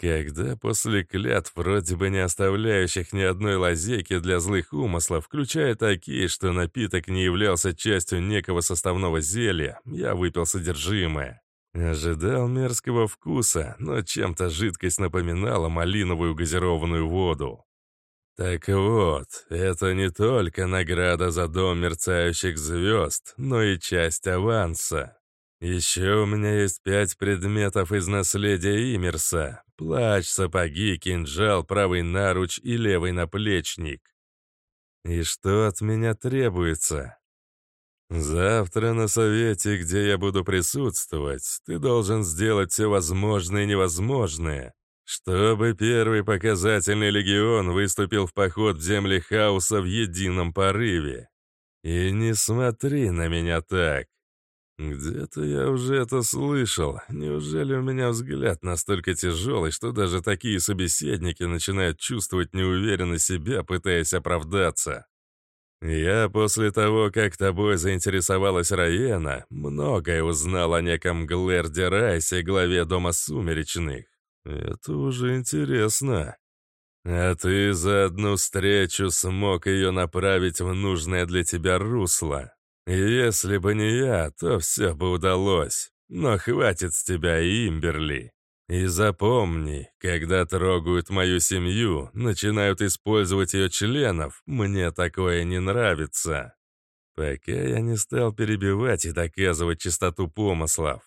Когда после клятв, вроде бы не оставляющих ни одной лазейки для злых умыслов, включая такие, что напиток не являлся частью некого составного зелья, я выпил содержимое. Ожидал мерзкого вкуса, но чем-то жидкость напоминала малиновую газированную воду. Так вот, это не только награда за дом мерцающих звезд, но и часть аванса. Еще у меня есть пять предметов из наследия Имерса. Плащ, сапоги, кинжал, правый наруч и левый наплечник. И что от меня требуется? Завтра на совете, где я буду присутствовать, ты должен сделать все возможное и невозможное, чтобы первый показательный легион выступил в поход в земли хаоса в едином порыве. И не смотри на меня так. «Где-то я уже это слышал. Неужели у меня взгляд настолько тяжелый, что даже такие собеседники начинают чувствовать неуверенность себя, пытаясь оправдаться?» «Я после того, как тобой заинтересовалась Раена, многое узнал о неком Глэрде Райсе, главе Дома Сумеречных. Это уже интересно. А ты за одну встречу смог ее направить в нужное для тебя русло. Если бы не я, то все бы удалось. Но хватит с тебя, Имберли. И запомни, когда трогают мою семью, начинают использовать ее членов, мне такое не нравится. Пока я не стал перебивать и доказывать чистоту помыслов.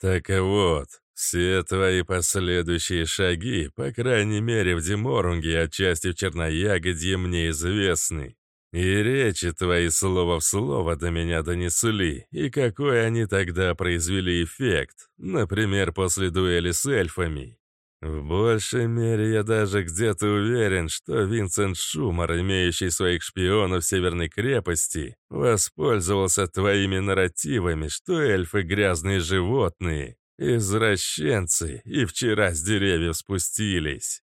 Так вот, все твои последующие шаги, по крайней мере в Деморунге, отчасти в Черноягодье, мне известны. И речи твои слово в слово до меня донесли, и какой они тогда произвели эффект, например, после дуэли с эльфами. В большей мере я даже где-то уверен, что Винсент Шумар, имеющий своих шпионов в Северной крепости, воспользовался твоими нарративами, что эльфы — грязные животные, извращенцы, и вчера с деревьев спустились.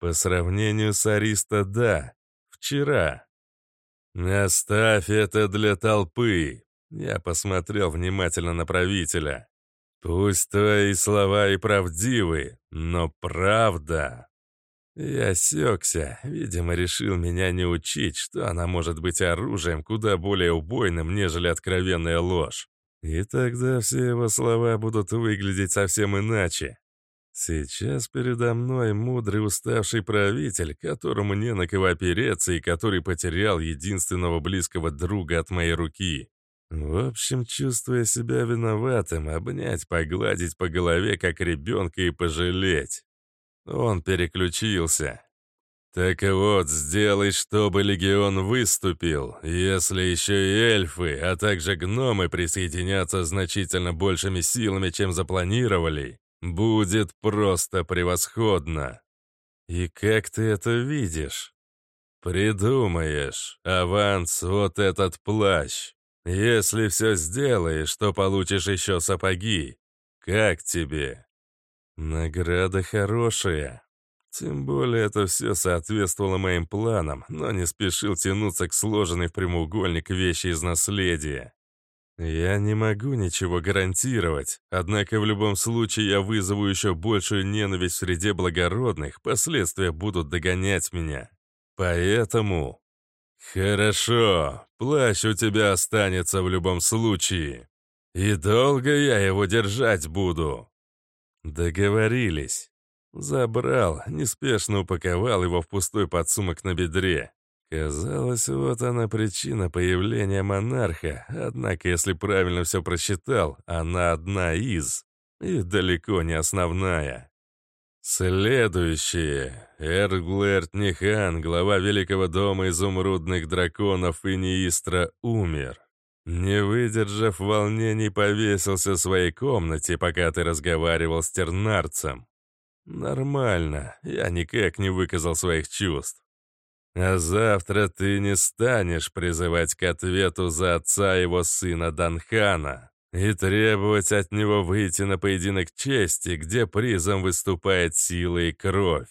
По сравнению с Ариста, да, вчера. «Оставь это для толпы!» Я посмотрел внимательно на правителя. «Пусть твои слова и правдивы, но правда...» Я осекся, видимо, решил меня не учить, что она может быть оружием куда более убойным, нежели откровенная ложь. И тогда все его слова будут выглядеть совсем иначе. Сейчас передо мной мудрый уставший правитель, которому не на кого опереться и который потерял единственного близкого друга от моей руки. В общем, чувствуя себя виноватым, обнять, погладить по голове, как ребенка, и пожалеть. Он переключился. «Так вот, сделай, чтобы легион выступил. Если еще и эльфы, а также гномы присоединятся значительно большими силами, чем запланировали, Будет просто превосходно. И как ты это видишь? Придумаешь. Аванс вот этот плащ. Если все сделаешь, то получишь еще сапоги. Как тебе? Награда хорошая. Тем более это все соответствовало моим планам, но не спешил тянуться к сложенной в прямоугольник вещи из наследия. Я не могу ничего гарантировать, однако в любом случае я вызову еще большую ненависть в среде благородных, последствия будут догонять меня. Поэтому... Хорошо, плащ у тебя останется в любом случае. И долго я его держать буду. Договорились. Забрал, неспешно упаковал его в пустой подсумок на бедре. Казалось, вот она причина появления монарха, однако, если правильно все просчитал, она одна из, и далеко не основная. Следующее. Эрглэрт Нихан, глава Великого дома изумрудных драконов и Неистра, умер. Не выдержав волнений, повесился в своей комнате, пока ты разговаривал с тернарцем. Нормально, я никак не выказал своих чувств. А завтра ты не станешь призывать к ответу за отца его сына Данхана и требовать от него выйти на поединок чести, где призом выступает сила и кровь.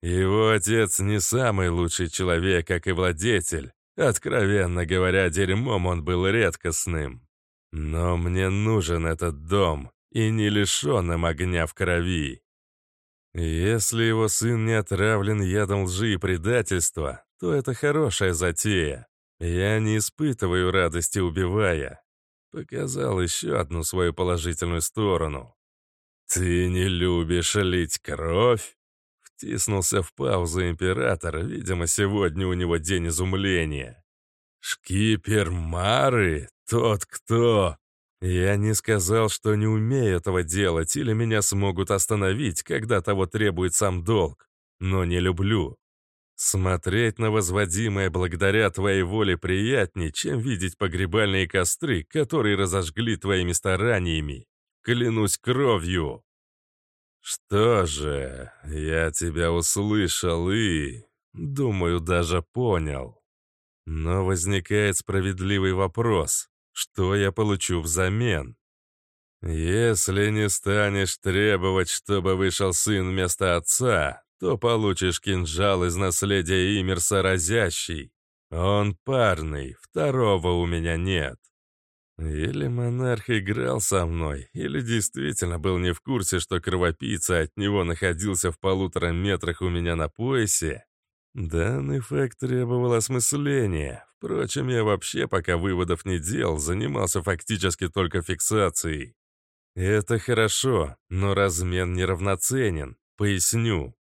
Его отец не самый лучший человек, как и владетель. Откровенно говоря, дерьмом он был редкостным. Но мне нужен этот дом, и не лишенным огня в крови. Если его сын не отравлен ядом лжи и предательства, то это хорошая затея. Я не испытываю радости, убивая. Показал еще одну свою положительную сторону. «Ты не любишь лить кровь?» Втиснулся в паузу император, видимо, сегодня у него день изумления. «Шкипер Мары? Тот, кто...» Я не сказал, что не умею этого делать, или меня смогут остановить, когда того требует сам долг. Но не люблю. Смотреть на возводимое благодаря твоей воле приятнее, чем видеть погребальные костры, которые разожгли твоими стараниями. Клянусь кровью. Что же, я тебя услышал и, думаю, даже понял. Но возникает справедливый вопрос. Что я получу взамен? Если не станешь требовать, чтобы вышел сын вместо отца, то получишь кинжал из наследия Имерса разящий. Он парный, второго у меня нет. Или монарх играл со мной, или действительно был не в курсе, что кровопийца от него находился в полутора метрах у меня на поясе. Данный факт требовал осмысления. Впрочем, я вообще пока выводов не делал, занимался фактически только фиксацией. Это хорошо, но размен неравноценен. Поясню.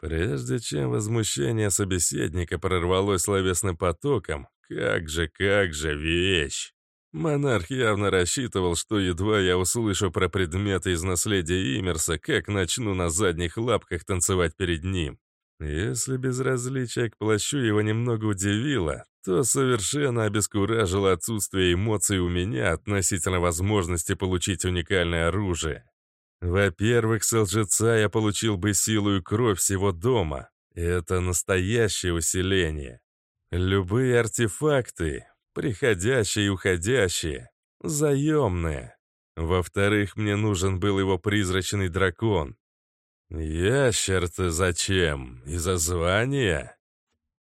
Прежде чем возмущение собеседника прорвалось словесным потоком, как же, как же вещь! Монарх явно рассчитывал, что едва я услышу про предметы из наследия Имерса, как начну на задних лапках танцевать перед ним. Если безразличие к плащу его немного удивило, то совершенно обескуражило отсутствие эмоций у меня относительно возможности получить уникальное оружие. Во-первых, с лжеца я получил бы силу и кровь всего дома. Это настоящее усиление. Любые артефакты, приходящие и уходящие, заемные. Во-вторых, мне нужен был его призрачный дракон. Ящер-то зачем? Из-за звания?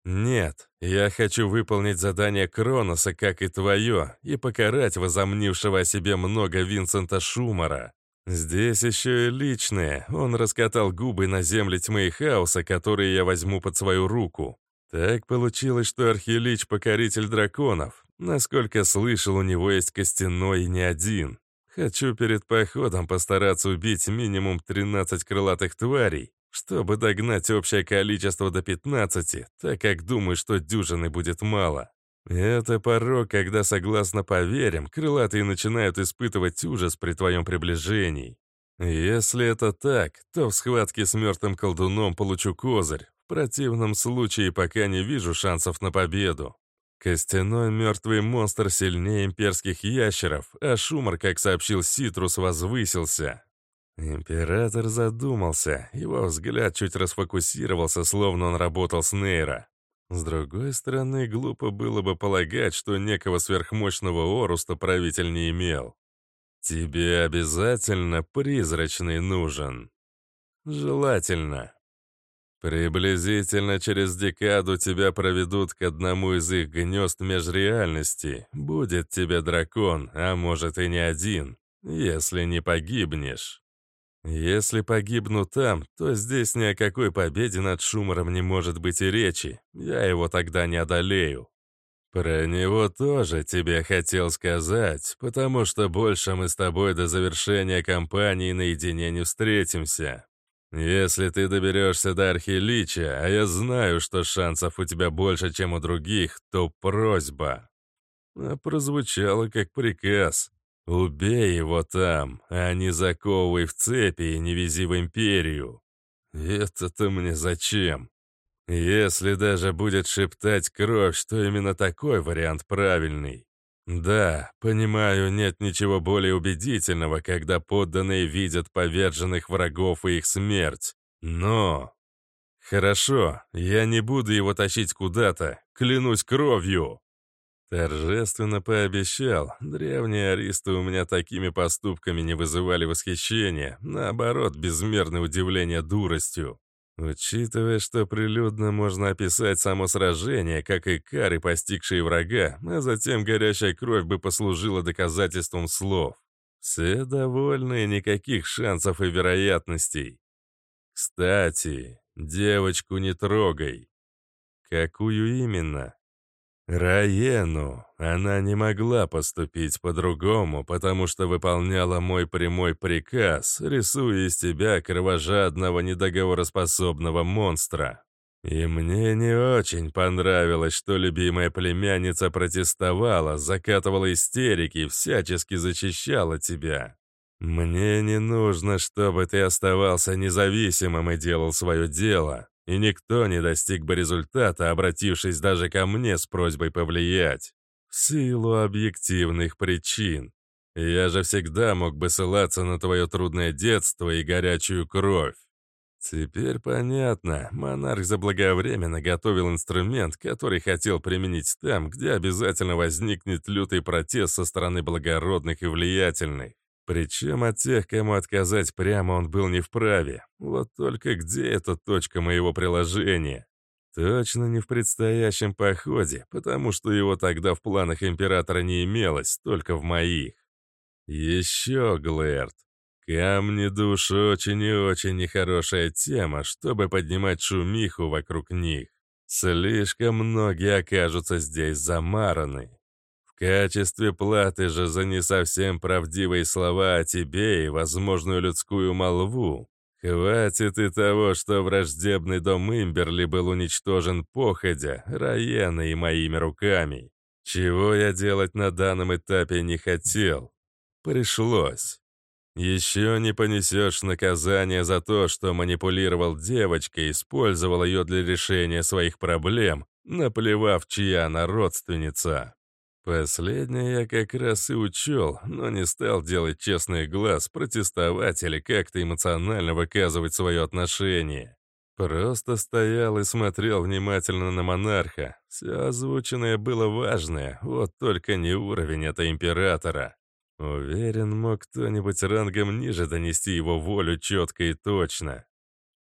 Нет, я хочу выполнить задание Кроноса, как и твое, и покарать возомнившего о себе много Винсента Шумара. Здесь еще и личное. Он раскатал губы на земле тьмы и хаоса, которые я возьму под свою руку. Так получилось, что Архилич — покоритель драконов. Насколько слышал, у него есть костяной не один. Хочу перед походом постараться убить минимум 13 крылатых тварей, чтобы догнать общее количество до 15, так как думаю, что дюжины будет мало. Это порог, когда, согласно поверьям, крылатые начинают испытывать ужас при твоем приближении. Если это так, то в схватке с мертвым колдуном получу козырь. В противном случае пока не вижу шансов на победу. Костяной мертвый монстр сильнее имперских ящеров, а Шумар, как сообщил Ситрус, возвысился. Император задумался, его взгляд чуть расфокусировался, словно он работал с Нейро. С другой стороны, глупо было бы полагать, что некого сверхмощного Оруста правитель не имел. Тебе обязательно призрачный нужен. Желательно. Приблизительно через декаду тебя проведут к одному из их гнезд межреальности. Будет тебе дракон, а может и не один, если не погибнешь. Если погибну там, то здесь ни о какой победе над Шумором не может быть и речи. Я его тогда не одолею. Про него тоже тебе хотел сказать, потому что больше мы с тобой до завершения кампании наедине не встретимся. «Если ты доберешься до Архилича, а я знаю, что шансов у тебя больше, чем у других, то просьба». А прозвучало как приказ. «Убей его там, а не заковывай в цепи и не вези в Империю». «Это-то мне зачем?» «Если даже будет шептать кровь, что именно такой вариант правильный. Да, понимаю, нет ничего более убедительного, когда подданные видят поверженных врагов и их смерть. Но... Хорошо, я не буду его тащить куда-то, клянусь кровью. Торжественно пообещал. Древние аристы у меня такими поступками не вызывали восхищения, наоборот, безмерное удивление дуростью. Учитывая, что прилюдно можно описать само сражение, как и кары, постигшие врага, а затем горящая кровь бы послужила доказательством слов. Все довольны, никаких шансов и вероятностей. Кстати, девочку не трогай. Какую именно? Раену. Она не могла поступить по-другому, потому что выполняла мой прямой приказ, рисуя из тебя кровожадного недоговороспособного монстра. И мне не очень понравилось, что любимая племянница протестовала, закатывала истерики, всячески защищала тебя. Мне не нужно, чтобы ты оставался независимым и делал свое дело и никто не достиг бы результата, обратившись даже ко мне с просьбой повлиять. Силу объективных причин. Я же всегда мог бы ссылаться на твое трудное детство и горячую кровь. Теперь понятно, монарх заблаговременно готовил инструмент, который хотел применить там, где обязательно возникнет лютый протест со стороны благородных и влиятельных. Причем от тех, кому отказать прямо он был не вправе. Вот только где эта точка моего приложения? Точно не в предстоящем походе, потому что его тогда в планах императора не имелось, только в моих. Еще, Глэрд. Камни душ очень и очень нехорошая тема, чтобы поднимать шумиху вокруг них. Слишком многие окажутся здесь замараны качестве платы же за не совсем правдивые слова о тебе и возможную людскую молву, хватит и того, что враждебный дом Имберли был уничтожен походя, Раена и моими руками. Чего я делать на данном этапе не хотел. Пришлось. Еще не понесешь наказание за то, что манипулировал девочкой, использовал ее для решения своих проблем, наплевав, чья она родственница. Последнее я как раз и учел, но не стал делать честный глаз, протестовать или как-то эмоционально выказывать свое отношение. Просто стоял и смотрел внимательно на монарха. Все озвученное было важное, вот только не уровень это императора. Уверен, мог кто-нибудь рангом ниже донести его волю четко и точно.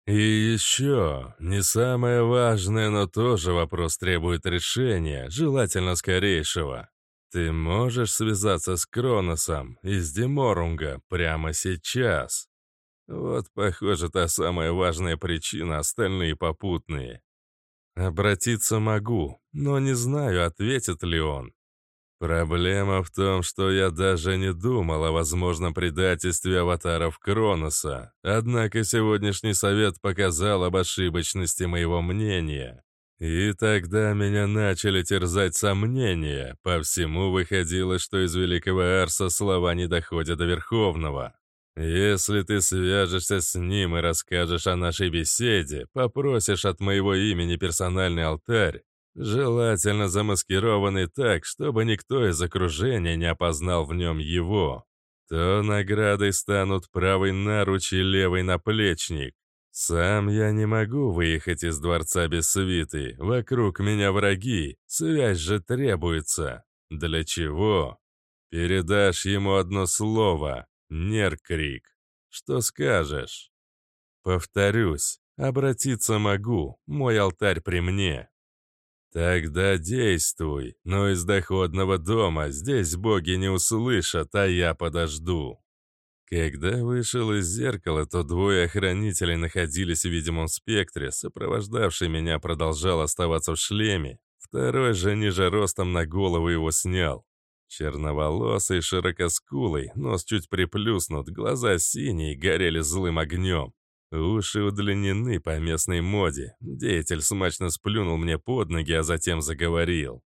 И еще, не самое важное, но тоже вопрос требует решения, желательно скорейшего. Ты можешь связаться с Кроносом из Деморунга прямо сейчас? Вот, похоже, та самая важная причина, остальные попутные. Обратиться могу, но не знаю, ответит ли он. Проблема в том, что я даже не думал о возможном предательстве аватаров Кроноса. Однако сегодняшний совет показал об ошибочности моего мнения. И тогда меня начали терзать сомнения. По всему выходило, что из Великого Арса слова не доходят до Верховного. Если ты свяжешься с ним и расскажешь о нашей беседе, попросишь от моего имени персональный алтарь, желательно замаскированный так, чтобы никто из окружения не опознал в нем его, то наградой станут правый наруч и левый наплечник. Сам я не могу выехать из дворца без свиты, вокруг меня враги, связь же требуется. Для чего? Передашь ему одно слово, Неркрик. Что скажешь? Повторюсь, обратиться могу, мой алтарь при мне. Тогда действуй, но из доходного дома здесь боги не услышат, а я подожду. Когда вышел из зеркала, то двое охранителей находились в видимом спектре, сопровождавший меня продолжал оставаться в шлеме, второй же ниже ростом на голову его снял. Черноволосый, широкоскулый, нос чуть приплюснут, глаза синие, горели злым огнем. Уши удлинены по местной моде. Деятель смачно сплюнул мне под ноги, а затем заговорил.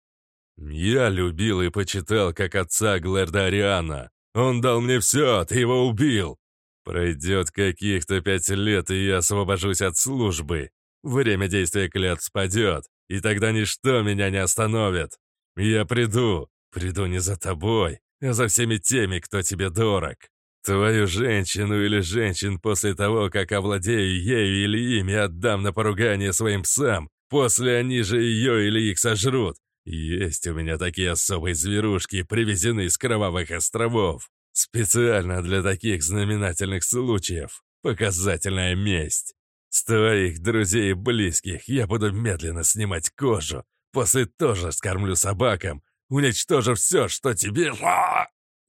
«Я любил и почитал, как отца Глэрдариана. Он дал мне все, ты его убил. Пройдет каких-то пять лет, и я освобожусь от службы. Время действия клятв спадет, и тогда ничто меня не остановит. Я приду, Приду не за тобой, а за всеми теми, кто тебе дорог. Твою женщину или женщин после того, как овладею ею или ими, отдам на поругание своим псам. После они же ее или их сожрут. Есть у меня такие особые зверушки, привезены с кровавых островов. Специально для таких знаменательных случаев. Показательная месть. С твоих друзей и близких я буду медленно снимать кожу. После тоже скормлю собакам, уничтожив все, что тебе...»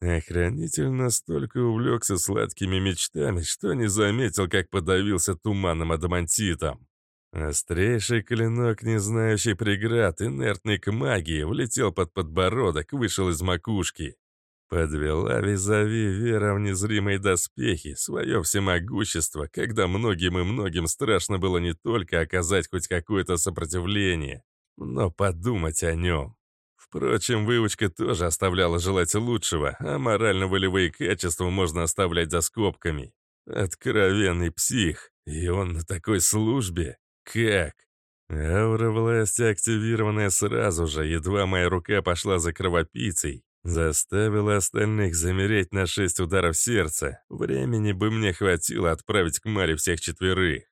Охранитель настолько увлекся сладкими мечтами, что не заметил, как подавился туманным адамантитом. Острейший клинок, не знающий преград, инертный к магии, влетел под подбородок, вышел из макушки. Подвела визави вера в незримые доспехи, свое всемогущество, когда многим и многим страшно было не только оказать хоть какое-то сопротивление, но подумать о нем. Впрочем, выучка тоже оставляла желать лучшего, а морально-волевые качества можно оставлять за скобками. Откровенный псих, и он на такой службе? Как? Аура власти, активированная сразу же, едва моя рука пошла за кровопийцей, заставила остальных замереть на шесть ударов сердца. Времени бы мне хватило отправить к Маре всех четверых.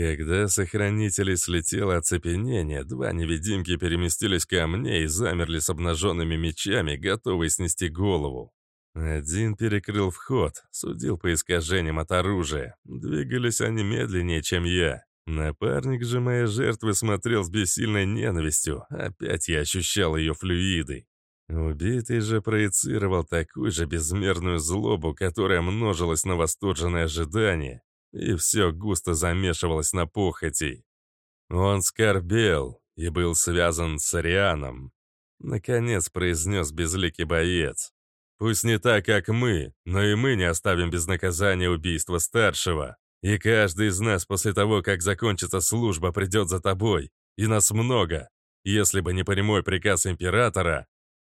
Когда с охранителей слетело оцепенение, два невидимки переместились ко мне и замерли с обнаженными мечами, готовые снести голову. Один перекрыл вход, судил по искажениям от оружия. Двигались они медленнее, чем я. Напарник же моей жертвы смотрел с бессильной ненавистью. Опять я ощущал ее флюиды. Убитый же проецировал такую же безмерную злобу, которая множилась на восторженное ожидание, и все густо замешивалось на похоти. Он скорбел и был связан с Арианом. Наконец произнес безликий боец. Пусть не так, как мы, но и мы не оставим без наказания убийство старшего. И каждый из нас после того, как закончится служба, придет за тобой. И нас много. Если бы не прямой приказ императора,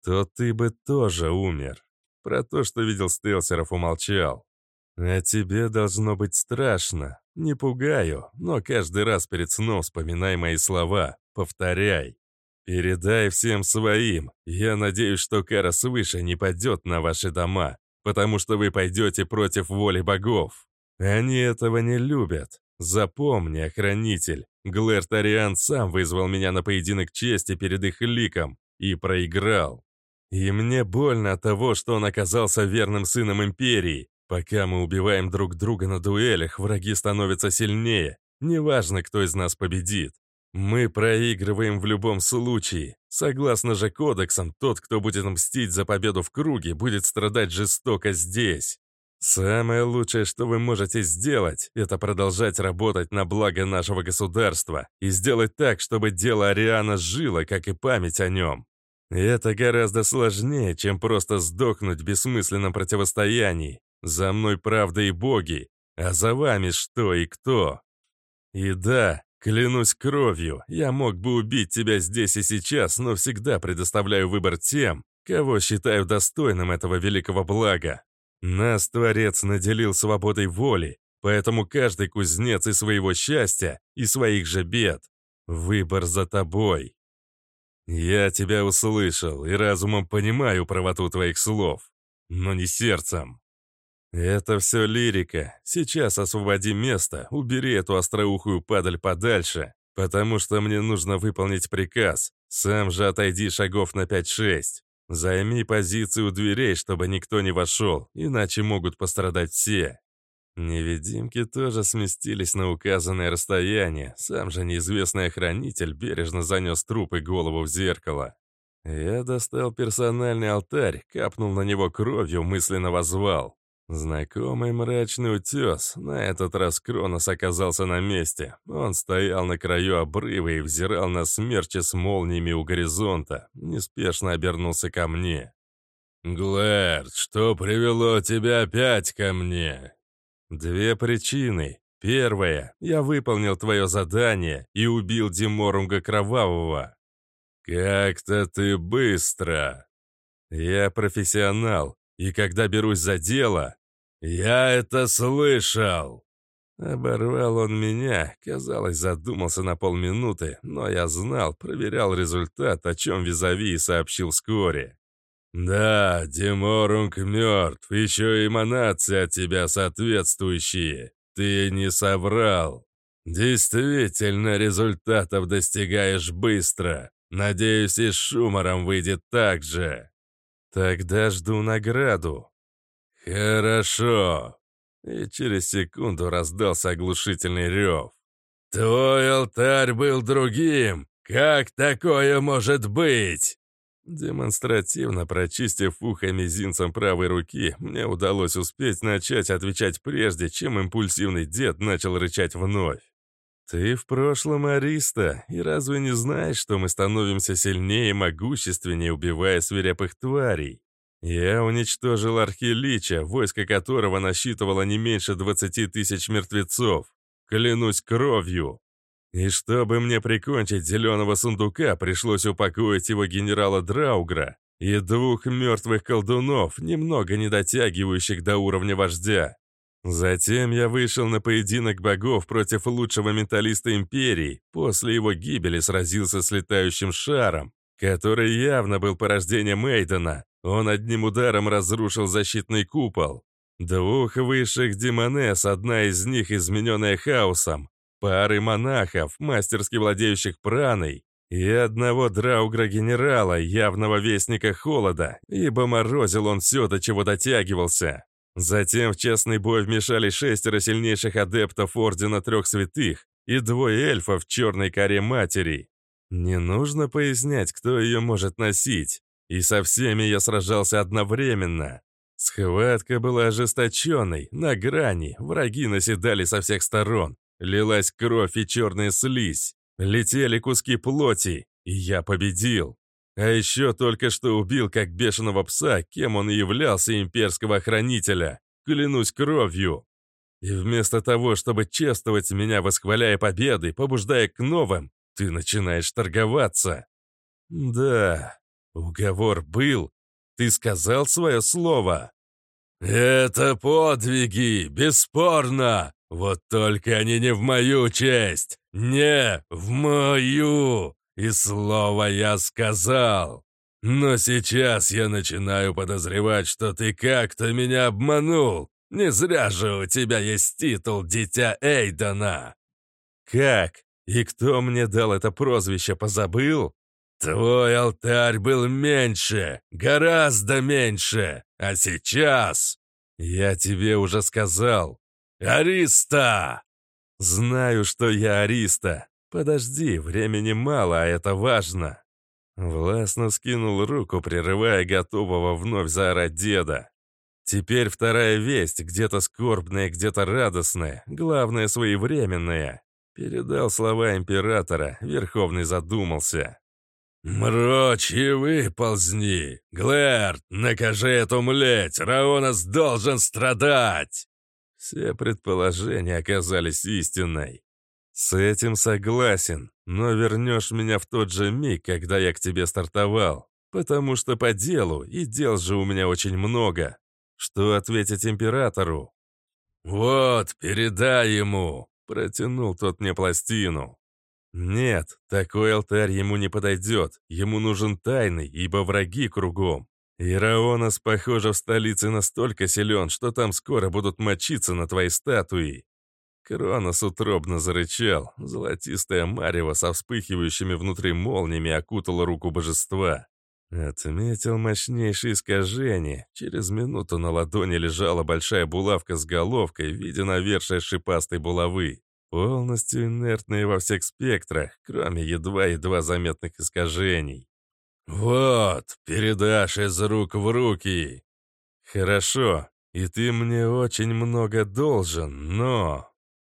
то ты бы тоже умер. Про то, что видел стелсеров, умолчал. «А тебе должно быть страшно. Не пугаю, но каждый раз перед сном вспоминай мои слова. Повторяй. Передай всем своим. Я надеюсь, что кара свыше не падет на ваши дома, потому что вы пойдете против воли богов. Они этого не любят. Запомни, охранитель, Глэр Тариан сам вызвал меня на поединок чести перед их ликом и проиграл. И мне больно от того, что он оказался верным сыном Империи. Пока мы убиваем друг друга на дуэлях, враги становятся сильнее. Неважно, кто из нас победит. Мы проигрываем в любом случае. Согласно же кодексам, тот, кто будет мстить за победу в круге, будет страдать жестоко здесь. Самое лучшее, что вы можете сделать, это продолжать работать на благо нашего государства и сделать так, чтобы дело Ариана жило, как и память о нем. Это гораздо сложнее, чем просто сдохнуть в бессмысленном противостоянии. За мной правда и боги, а за вами что и кто. И да, клянусь кровью, я мог бы убить тебя здесь и сейчас, но всегда предоставляю выбор тем, кого считаю достойным этого великого блага. Нас Творец наделил свободой воли, поэтому каждый кузнец и своего счастья, и своих же бед. Выбор за тобой. Я тебя услышал и разумом понимаю правоту твоих слов, но не сердцем. Это все лирика. Сейчас освободи место, убери эту остроухую падаль подальше, потому что мне нужно выполнить приказ. Сам же отойди шагов на 5-6. Займи позицию у дверей, чтобы никто не вошел, иначе могут пострадать все. Невидимки тоже сместились на указанное расстояние. Сам же неизвестный охранитель бережно занес труп и голову в зеркало. Я достал персональный алтарь, капнул на него кровью, мысленно возвал. Знакомый мрачный утес. На этот раз Кронос оказался на месте. Он стоял на краю обрыва и взирал на смерчи с молниями у горизонта. Неспешно обернулся ко мне. «Глэрд, что привело тебя опять ко мне?» «Две причины. Первая. Я выполнил твое задание и убил Диморунга Кровавого». «Как-то ты быстро!» «Я профессионал. И когда берусь за дело... «Я это слышал!» Оборвал он меня, казалось, задумался на полминуты, но я знал, проверял результат, о чем Визави и сообщил вскоре. «Да, Диморунг мертв, еще и эманации от тебя соответствующие. Ты не соврал. Действительно, результатов достигаешь быстро. Надеюсь, и с Шумором выйдет так же». Тогда жду награду. Хорошо. И через секунду раздался оглушительный рев. Твой алтарь был другим. Как такое может быть? Демонстративно прочистив ухо мизинцем правой руки, мне удалось успеть начать отвечать прежде, чем импульсивный дед начал рычать вновь. «Ты в прошлом Ариста, и разве не знаешь, что мы становимся сильнее и могущественнее, убивая свирепых тварей? Я уничтожил Архилича, войско которого насчитывало не меньше 20 тысяч мертвецов. Клянусь кровью. И чтобы мне прикончить зеленого сундука, пришлось упокоить его генерала Драугра и двух мертвых колдунов, немного не дотягивающих до уровня вождя. Затем я вышел на поединок богов против лучшего менталиста Империи, после его гибели сразился с летающим шаром, который явно был порождением Эйдена. Он одним ударом разрушил защитный купол. Двух высших демонес, одна из них измененная хаосом, пары монахов, мастерски владеющих праной, и одного драугра-генерала, явного вестника холода, ибо морозил он все, до чего дотягивался. Затем в честный бой вмешали шестеро сильнейших адептов Ордена Трех Святых и двое эльфов в черной коре матери. Не нужно пояснять, кто ее может носить. И со всеми я сражался одновременно. Схватка была ожесточенной, на грани, враги наседали со всех сторон. Лилась кровь и черная слизь. Летели куски плоти, и я победил. А еще только что убил, как бешеного пса, кем он и являлся имперского охранителя. Клянусь кровью. И вместо того, чтобы чествовать меня, восхваляя победы, побуждая к новым, ты начинаешь торговаться. Да, уговор был. Ты сказал свое слово. Это подвиги, бесспорно. Вот только они не в мою честь. Не в мою. и слово я сказал. Но сейчас я начинаю подозревать, что ты как-то меня обманул. Не зря же у тебя есть титул «Дитя Эйдана». Как? И кто мне дал это прозвище, позабыл? Твой алтарь был меньше, гораздо меньше, а сейчас... Я тебе уже сказал. Ариста! Знаю, что я Ариста. Подожди, времени мало, а это важно. Властно скинул руку, прерывая готового вновь заорать деда. Теперь вторая весть, где-то скорбная, где-то радостная, главное своевременная. Передал слова императора, Верховный задумался. «Мрочь и выползни! Глэрд, накажи эту млеть! Раонас должен страдать!» Все предположения оказались истинной. «С этим согласен, но вернешь меня в тот же миг, когда я к тебе стартовал, потому что по делу, и дел же у меня очень много. Что ответить императору?» «Вот, передай ему!» — протянул тот мне пластину. «Нет, такой алтарь ему не подойдет, ему нужен тайный, ибо враги кругом. Ираонос, похоже, в столице настолько силен, что там скоро будут мочиться на твоей статуи. Кронос утробно зарычал. Золотистая марево со вспыхивающими внутри молниями окутала руку божества. Отметил мощнейшее искажение. Через минуту на ладони лежала большая булавка с головкой в виде навершия шипастой булавы. Полностью инертная во всех спектрах, кроме едва-едва заметных искажений. «Вот, передашь из рук в руки!» «Хорошо, и ты мне очень много должен, но...»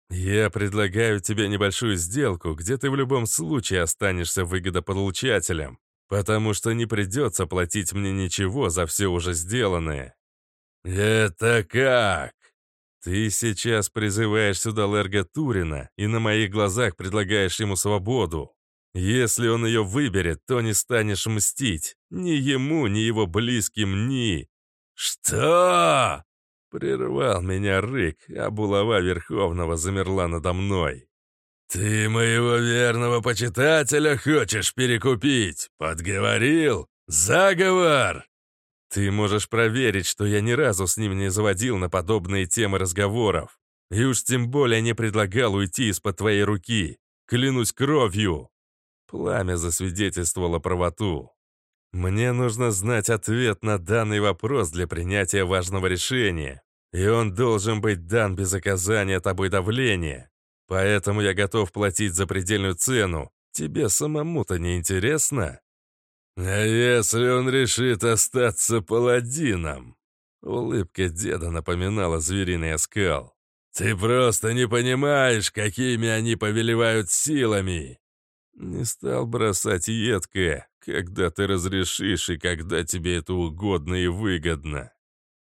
«Я предлагаю тебе небольшую сделку, где ты в любом случае останешься выгодополучателем, потому что не придется платить мне ничего за все уже сделанное». «Это как?» «Ты сейчас призываешь сюда Лерга Турина и на моих глазах предлагаешь ему свободу. Если он ее выберет, то не станешь мстить. Ни ему, ни его близким, ни...» «Что?» Прервал меня рык, а булава Верховного замерла надо мной. «Ты моего верного почитателя хочешь перекупить? Подговорил? Заговор!» «Ты можешь проверить, что я ни разу с ним не заводил на подобные темы разговоров. И уж тем более не предлагал уйти из-под твоей руки. Клянусь кровью!» Пламя засвидетельствовало правоту. Мне нужно знать ответ на данный вопрос для принятия важного решения, и он должен быть дан без оказания тобой давления. Поэтому я готов платить за предельную цену. Тебе самому-то не интересно? А если он решит остаться паладином? Улыбка деда напоминала звериный оскал. «Ты просто не понимаешь, какими они повелевают силами!» Не стал бросать едкое, когда ты разрешишь и когда тебе это угодно и выгодно.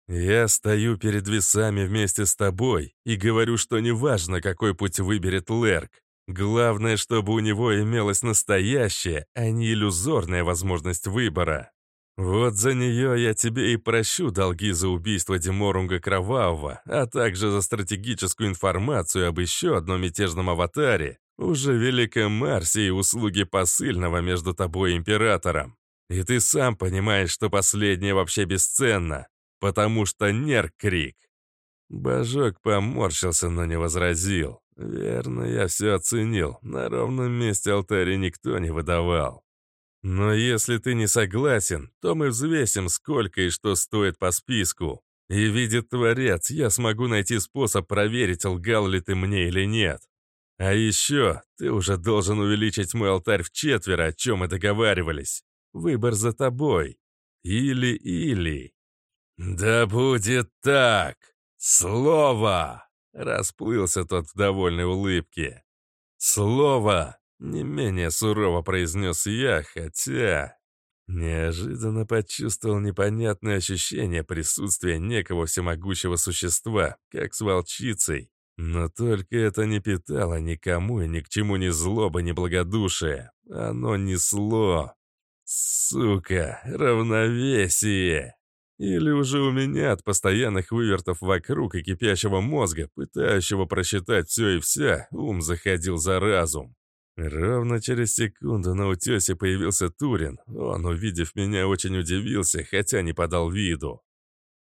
Я стою перед весами вместе с тобой и говорю, что неважно, какой путь выберет Лерк. Главное, чтобы у него имелась настоящая, а не иллюзорная возможность выбора. Вот за нее я тебе и прощу долги за убийство Деморунга Кровавого, а также за стратегическую информацию об еще одном мятежном аватаре, уже великом Марсе и услуги посыльного между тобой и императором. И ты сам понимаешь, что последнее вообще бесценно, потому что нерк крик. Божок поморщился, но не возразил. Верно, я все оценил. На ровном месте алтаря никто не выдавал. Но если ты не согласен, то мы взвесим, сколько и что стоит по списку. И видит Творец, я смогу найти способ проверить, лгал ли ты мне или нет. А еще ты уже должен увеличить мой алтарь в четверо, о чем мы договаривались. Выбор за тобой. Или-или. Да будет так. Слово! Расплылся тот в довольной улыбке. Слово! Не менее сурово произнес я, хотя... Неожиданно почувствовал непонятное ощущение присутствия некого всемогущего существа, как с волчицей, но только это не питало никому и ни к чему ни злоба, ни благодушия. Оно несло. Сука, равновесие. Или уже у меня от постоянных вывертов вокруг и кипящего мозга, пытающего просчитать все и вся, ум заходил за разум. Ровно через секунду на утесе появился Турин. Он, увидев меня, очень удивился, хотя не подал виду.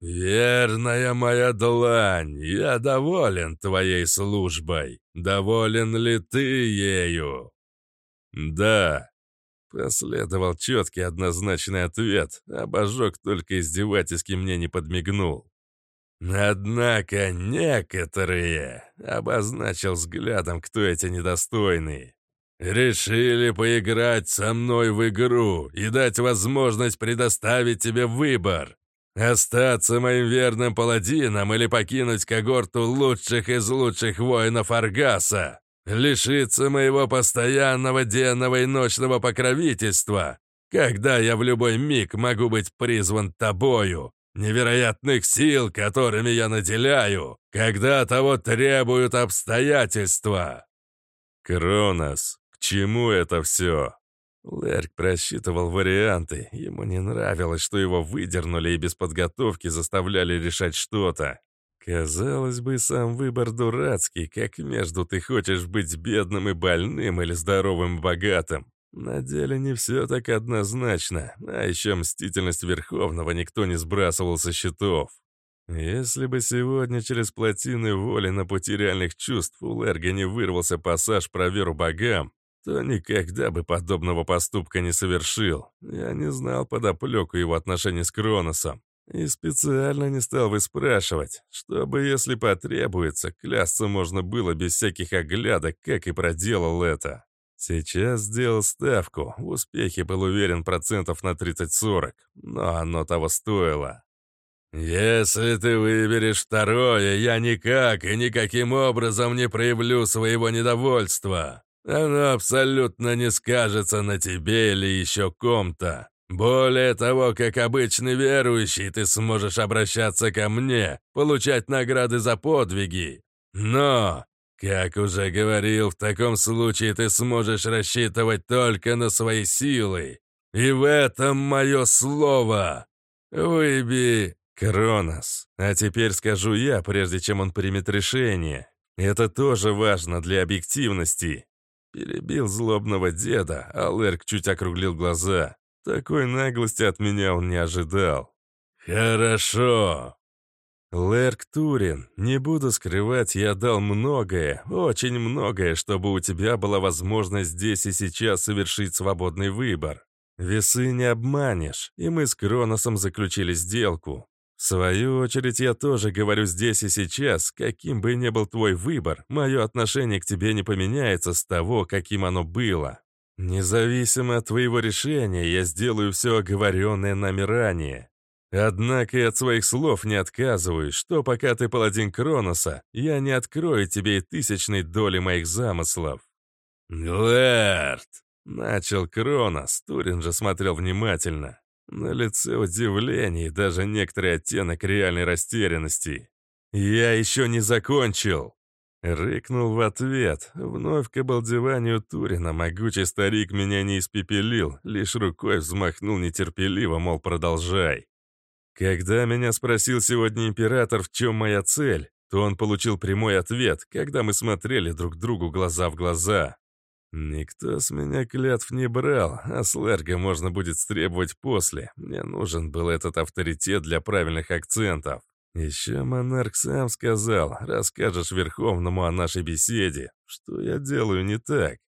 «Верная моя длань, я доволен твоей службой. Доволен ли ты ею?» «Да», — последовал четкий однозначный ответ, а божок только издевательски мне не подмигнул. «Однако некоторые», — обозначил взглядом, кто эти недостойные, «решили поиграть со мной в игру и дать возможность предоставить тебе выбор. Остаться моим верным паладином или покинуть когорту лучших из лучших воинов Аргаса. Лишиться моего постоянного денного и ночного покровительства, когда я в любой миг могу быть призван тобою, невероятных сил, которыми я наделяю, когда того требуют обстоятельства. Кронос, к чему это все? Лерк просчитывал варианты. Ему не нравилось, что его выдернули и без подготовки заставляли решать что-то. Казалось бы, сам выбор дурацкий, как между ты хочешь быть бедным и больным или здоровым и богатым. На деле не все так однозначно, а еще мстительность Верховного никто не сбрасывал со счетов. Если бы сегодня через плотины воли на пути реальных чувств у Лерга не вырвался пассаж про веру богам, то никогда бы подобного поступка не совершил. Я не знал подоплеку его отношений с Кроносом. И специально не стал выспрашивать, чтобы, если потребуется, клясться можно было без всяких оглядок, как и проделал это. Сейчас сделал ставку, в успехе был уверен процентов на 30-40, но оно того стоило. «Если ты выберешь второе, я никак и никаким образом не проявлю своего недовольства. Оно абсолютно не скажется на тебе или еще ком-то. Более того, как обычный верующий, ты сможешь обращаться ко мне, получать награды за подвиги. Но как уже говорил, в таком случае ты сможешь рассчитывать только на свои силы. И в этом мое слово. Выби Кронос. А теперь скажу я, прежде чем он примет решение. Это тоже важно для объективности. Перебил злобного деда, а Лерк чуть округлил глаза. Такой наглости от меня он не ожидал. «Хорошо», «Лерк Турин, не буду скрывать, я дал многое, очень многое, чтобы у тебя была возможность здесь и сейчас совершить свободный выбор. Весы не обманешь, и мы с Кроносом заключили сделку. В свою очередь, я тоже говорю здесь и сейчас, каким бы ни был твой выбор, мое отношение к тебе не поменяется с того, каким оно было. Независимо от твоего решения, я сделаю все оговоренное нами ранее. Однако и от своих слов не отказываюсь, что пока ты паладин Кроноса, я не открою тебе и тысячной доли моих замыслов». «Глэрт!» — начал Кронос, Турин же смотрел внимательно. На лице удивление и даже некоторый оттенок реальной растерянности. «Я еще не закончил!» Рыкнул в ответ. Вновь к обалдеванию Турина могучий старик меня не испепелил, лишь рукой взмахнул нетерпеливо, мол, продолжай. Когда меня спросил сегодня император, в чем моя цель, то он получил прямой ответ, когда мы смотрели друг другу глаза в глаза. Никто с меня клятв не брал, а с можно будет стребовать после. Мне нужен был этот авторитет для правильных акцентов. Еще монарх сам сказал, расскажешь Верховному о нашей беседе, что я делаю не так.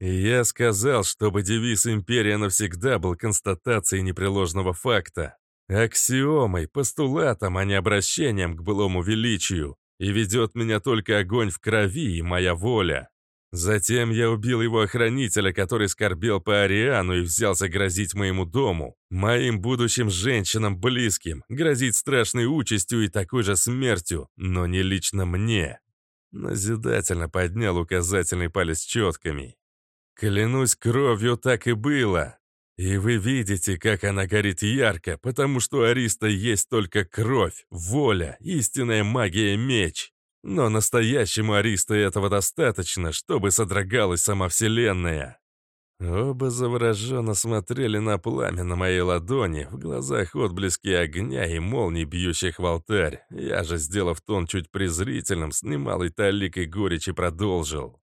И я сказал, чтобы девиз «Империя навсегда» был констатацией непреложного факта. Аксиомой, постулатом, а не обращением к былому величию. И ведет меня только огонь в крови и моя воля. Затем я убил его охранителя, который скорбел по Ариану и взялся грозить моему дому, моим будущим женщинам близким, грозить страшной участью и такой же смертью, но не лично мне. Назидательно поднял указательный палец четками. Клянусь кровью, так и было. И вы видите, как она горит ярко, потому что Ариста есть только кровь, воля, истинная магия меч. Но настоящему Ариста этого достаточно, чтобы содрогалась сама Вселенная. Оба завороженно смотрели на пламя на моей ладони, в глазах отблески огня и молний, бьющих в алтарь. Я же, сделав тон чуть презрительным, с немалой таликой горечи продолжил.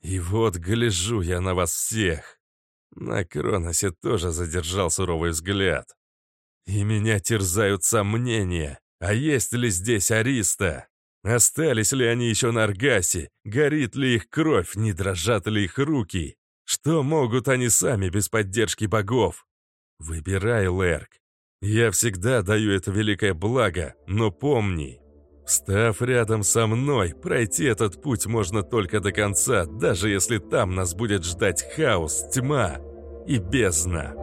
И вот гляжу я на вас всех. На Кроносе тоже задержал суровый взгляд. И меня терзают сомнения, а есть ли здесь Ариста? Остались ли они еще на Аргасе? Горит ли их кровь? Не дрожат ли их руки? Что могут они сами без поддержки богов? Выбирай, Лерк. Я всегда даю это великое благо, но помни, Встав рядом со мной, пройти этот путь можно только до конца, даже если там нас будет ждать хаос, тьма и бездна.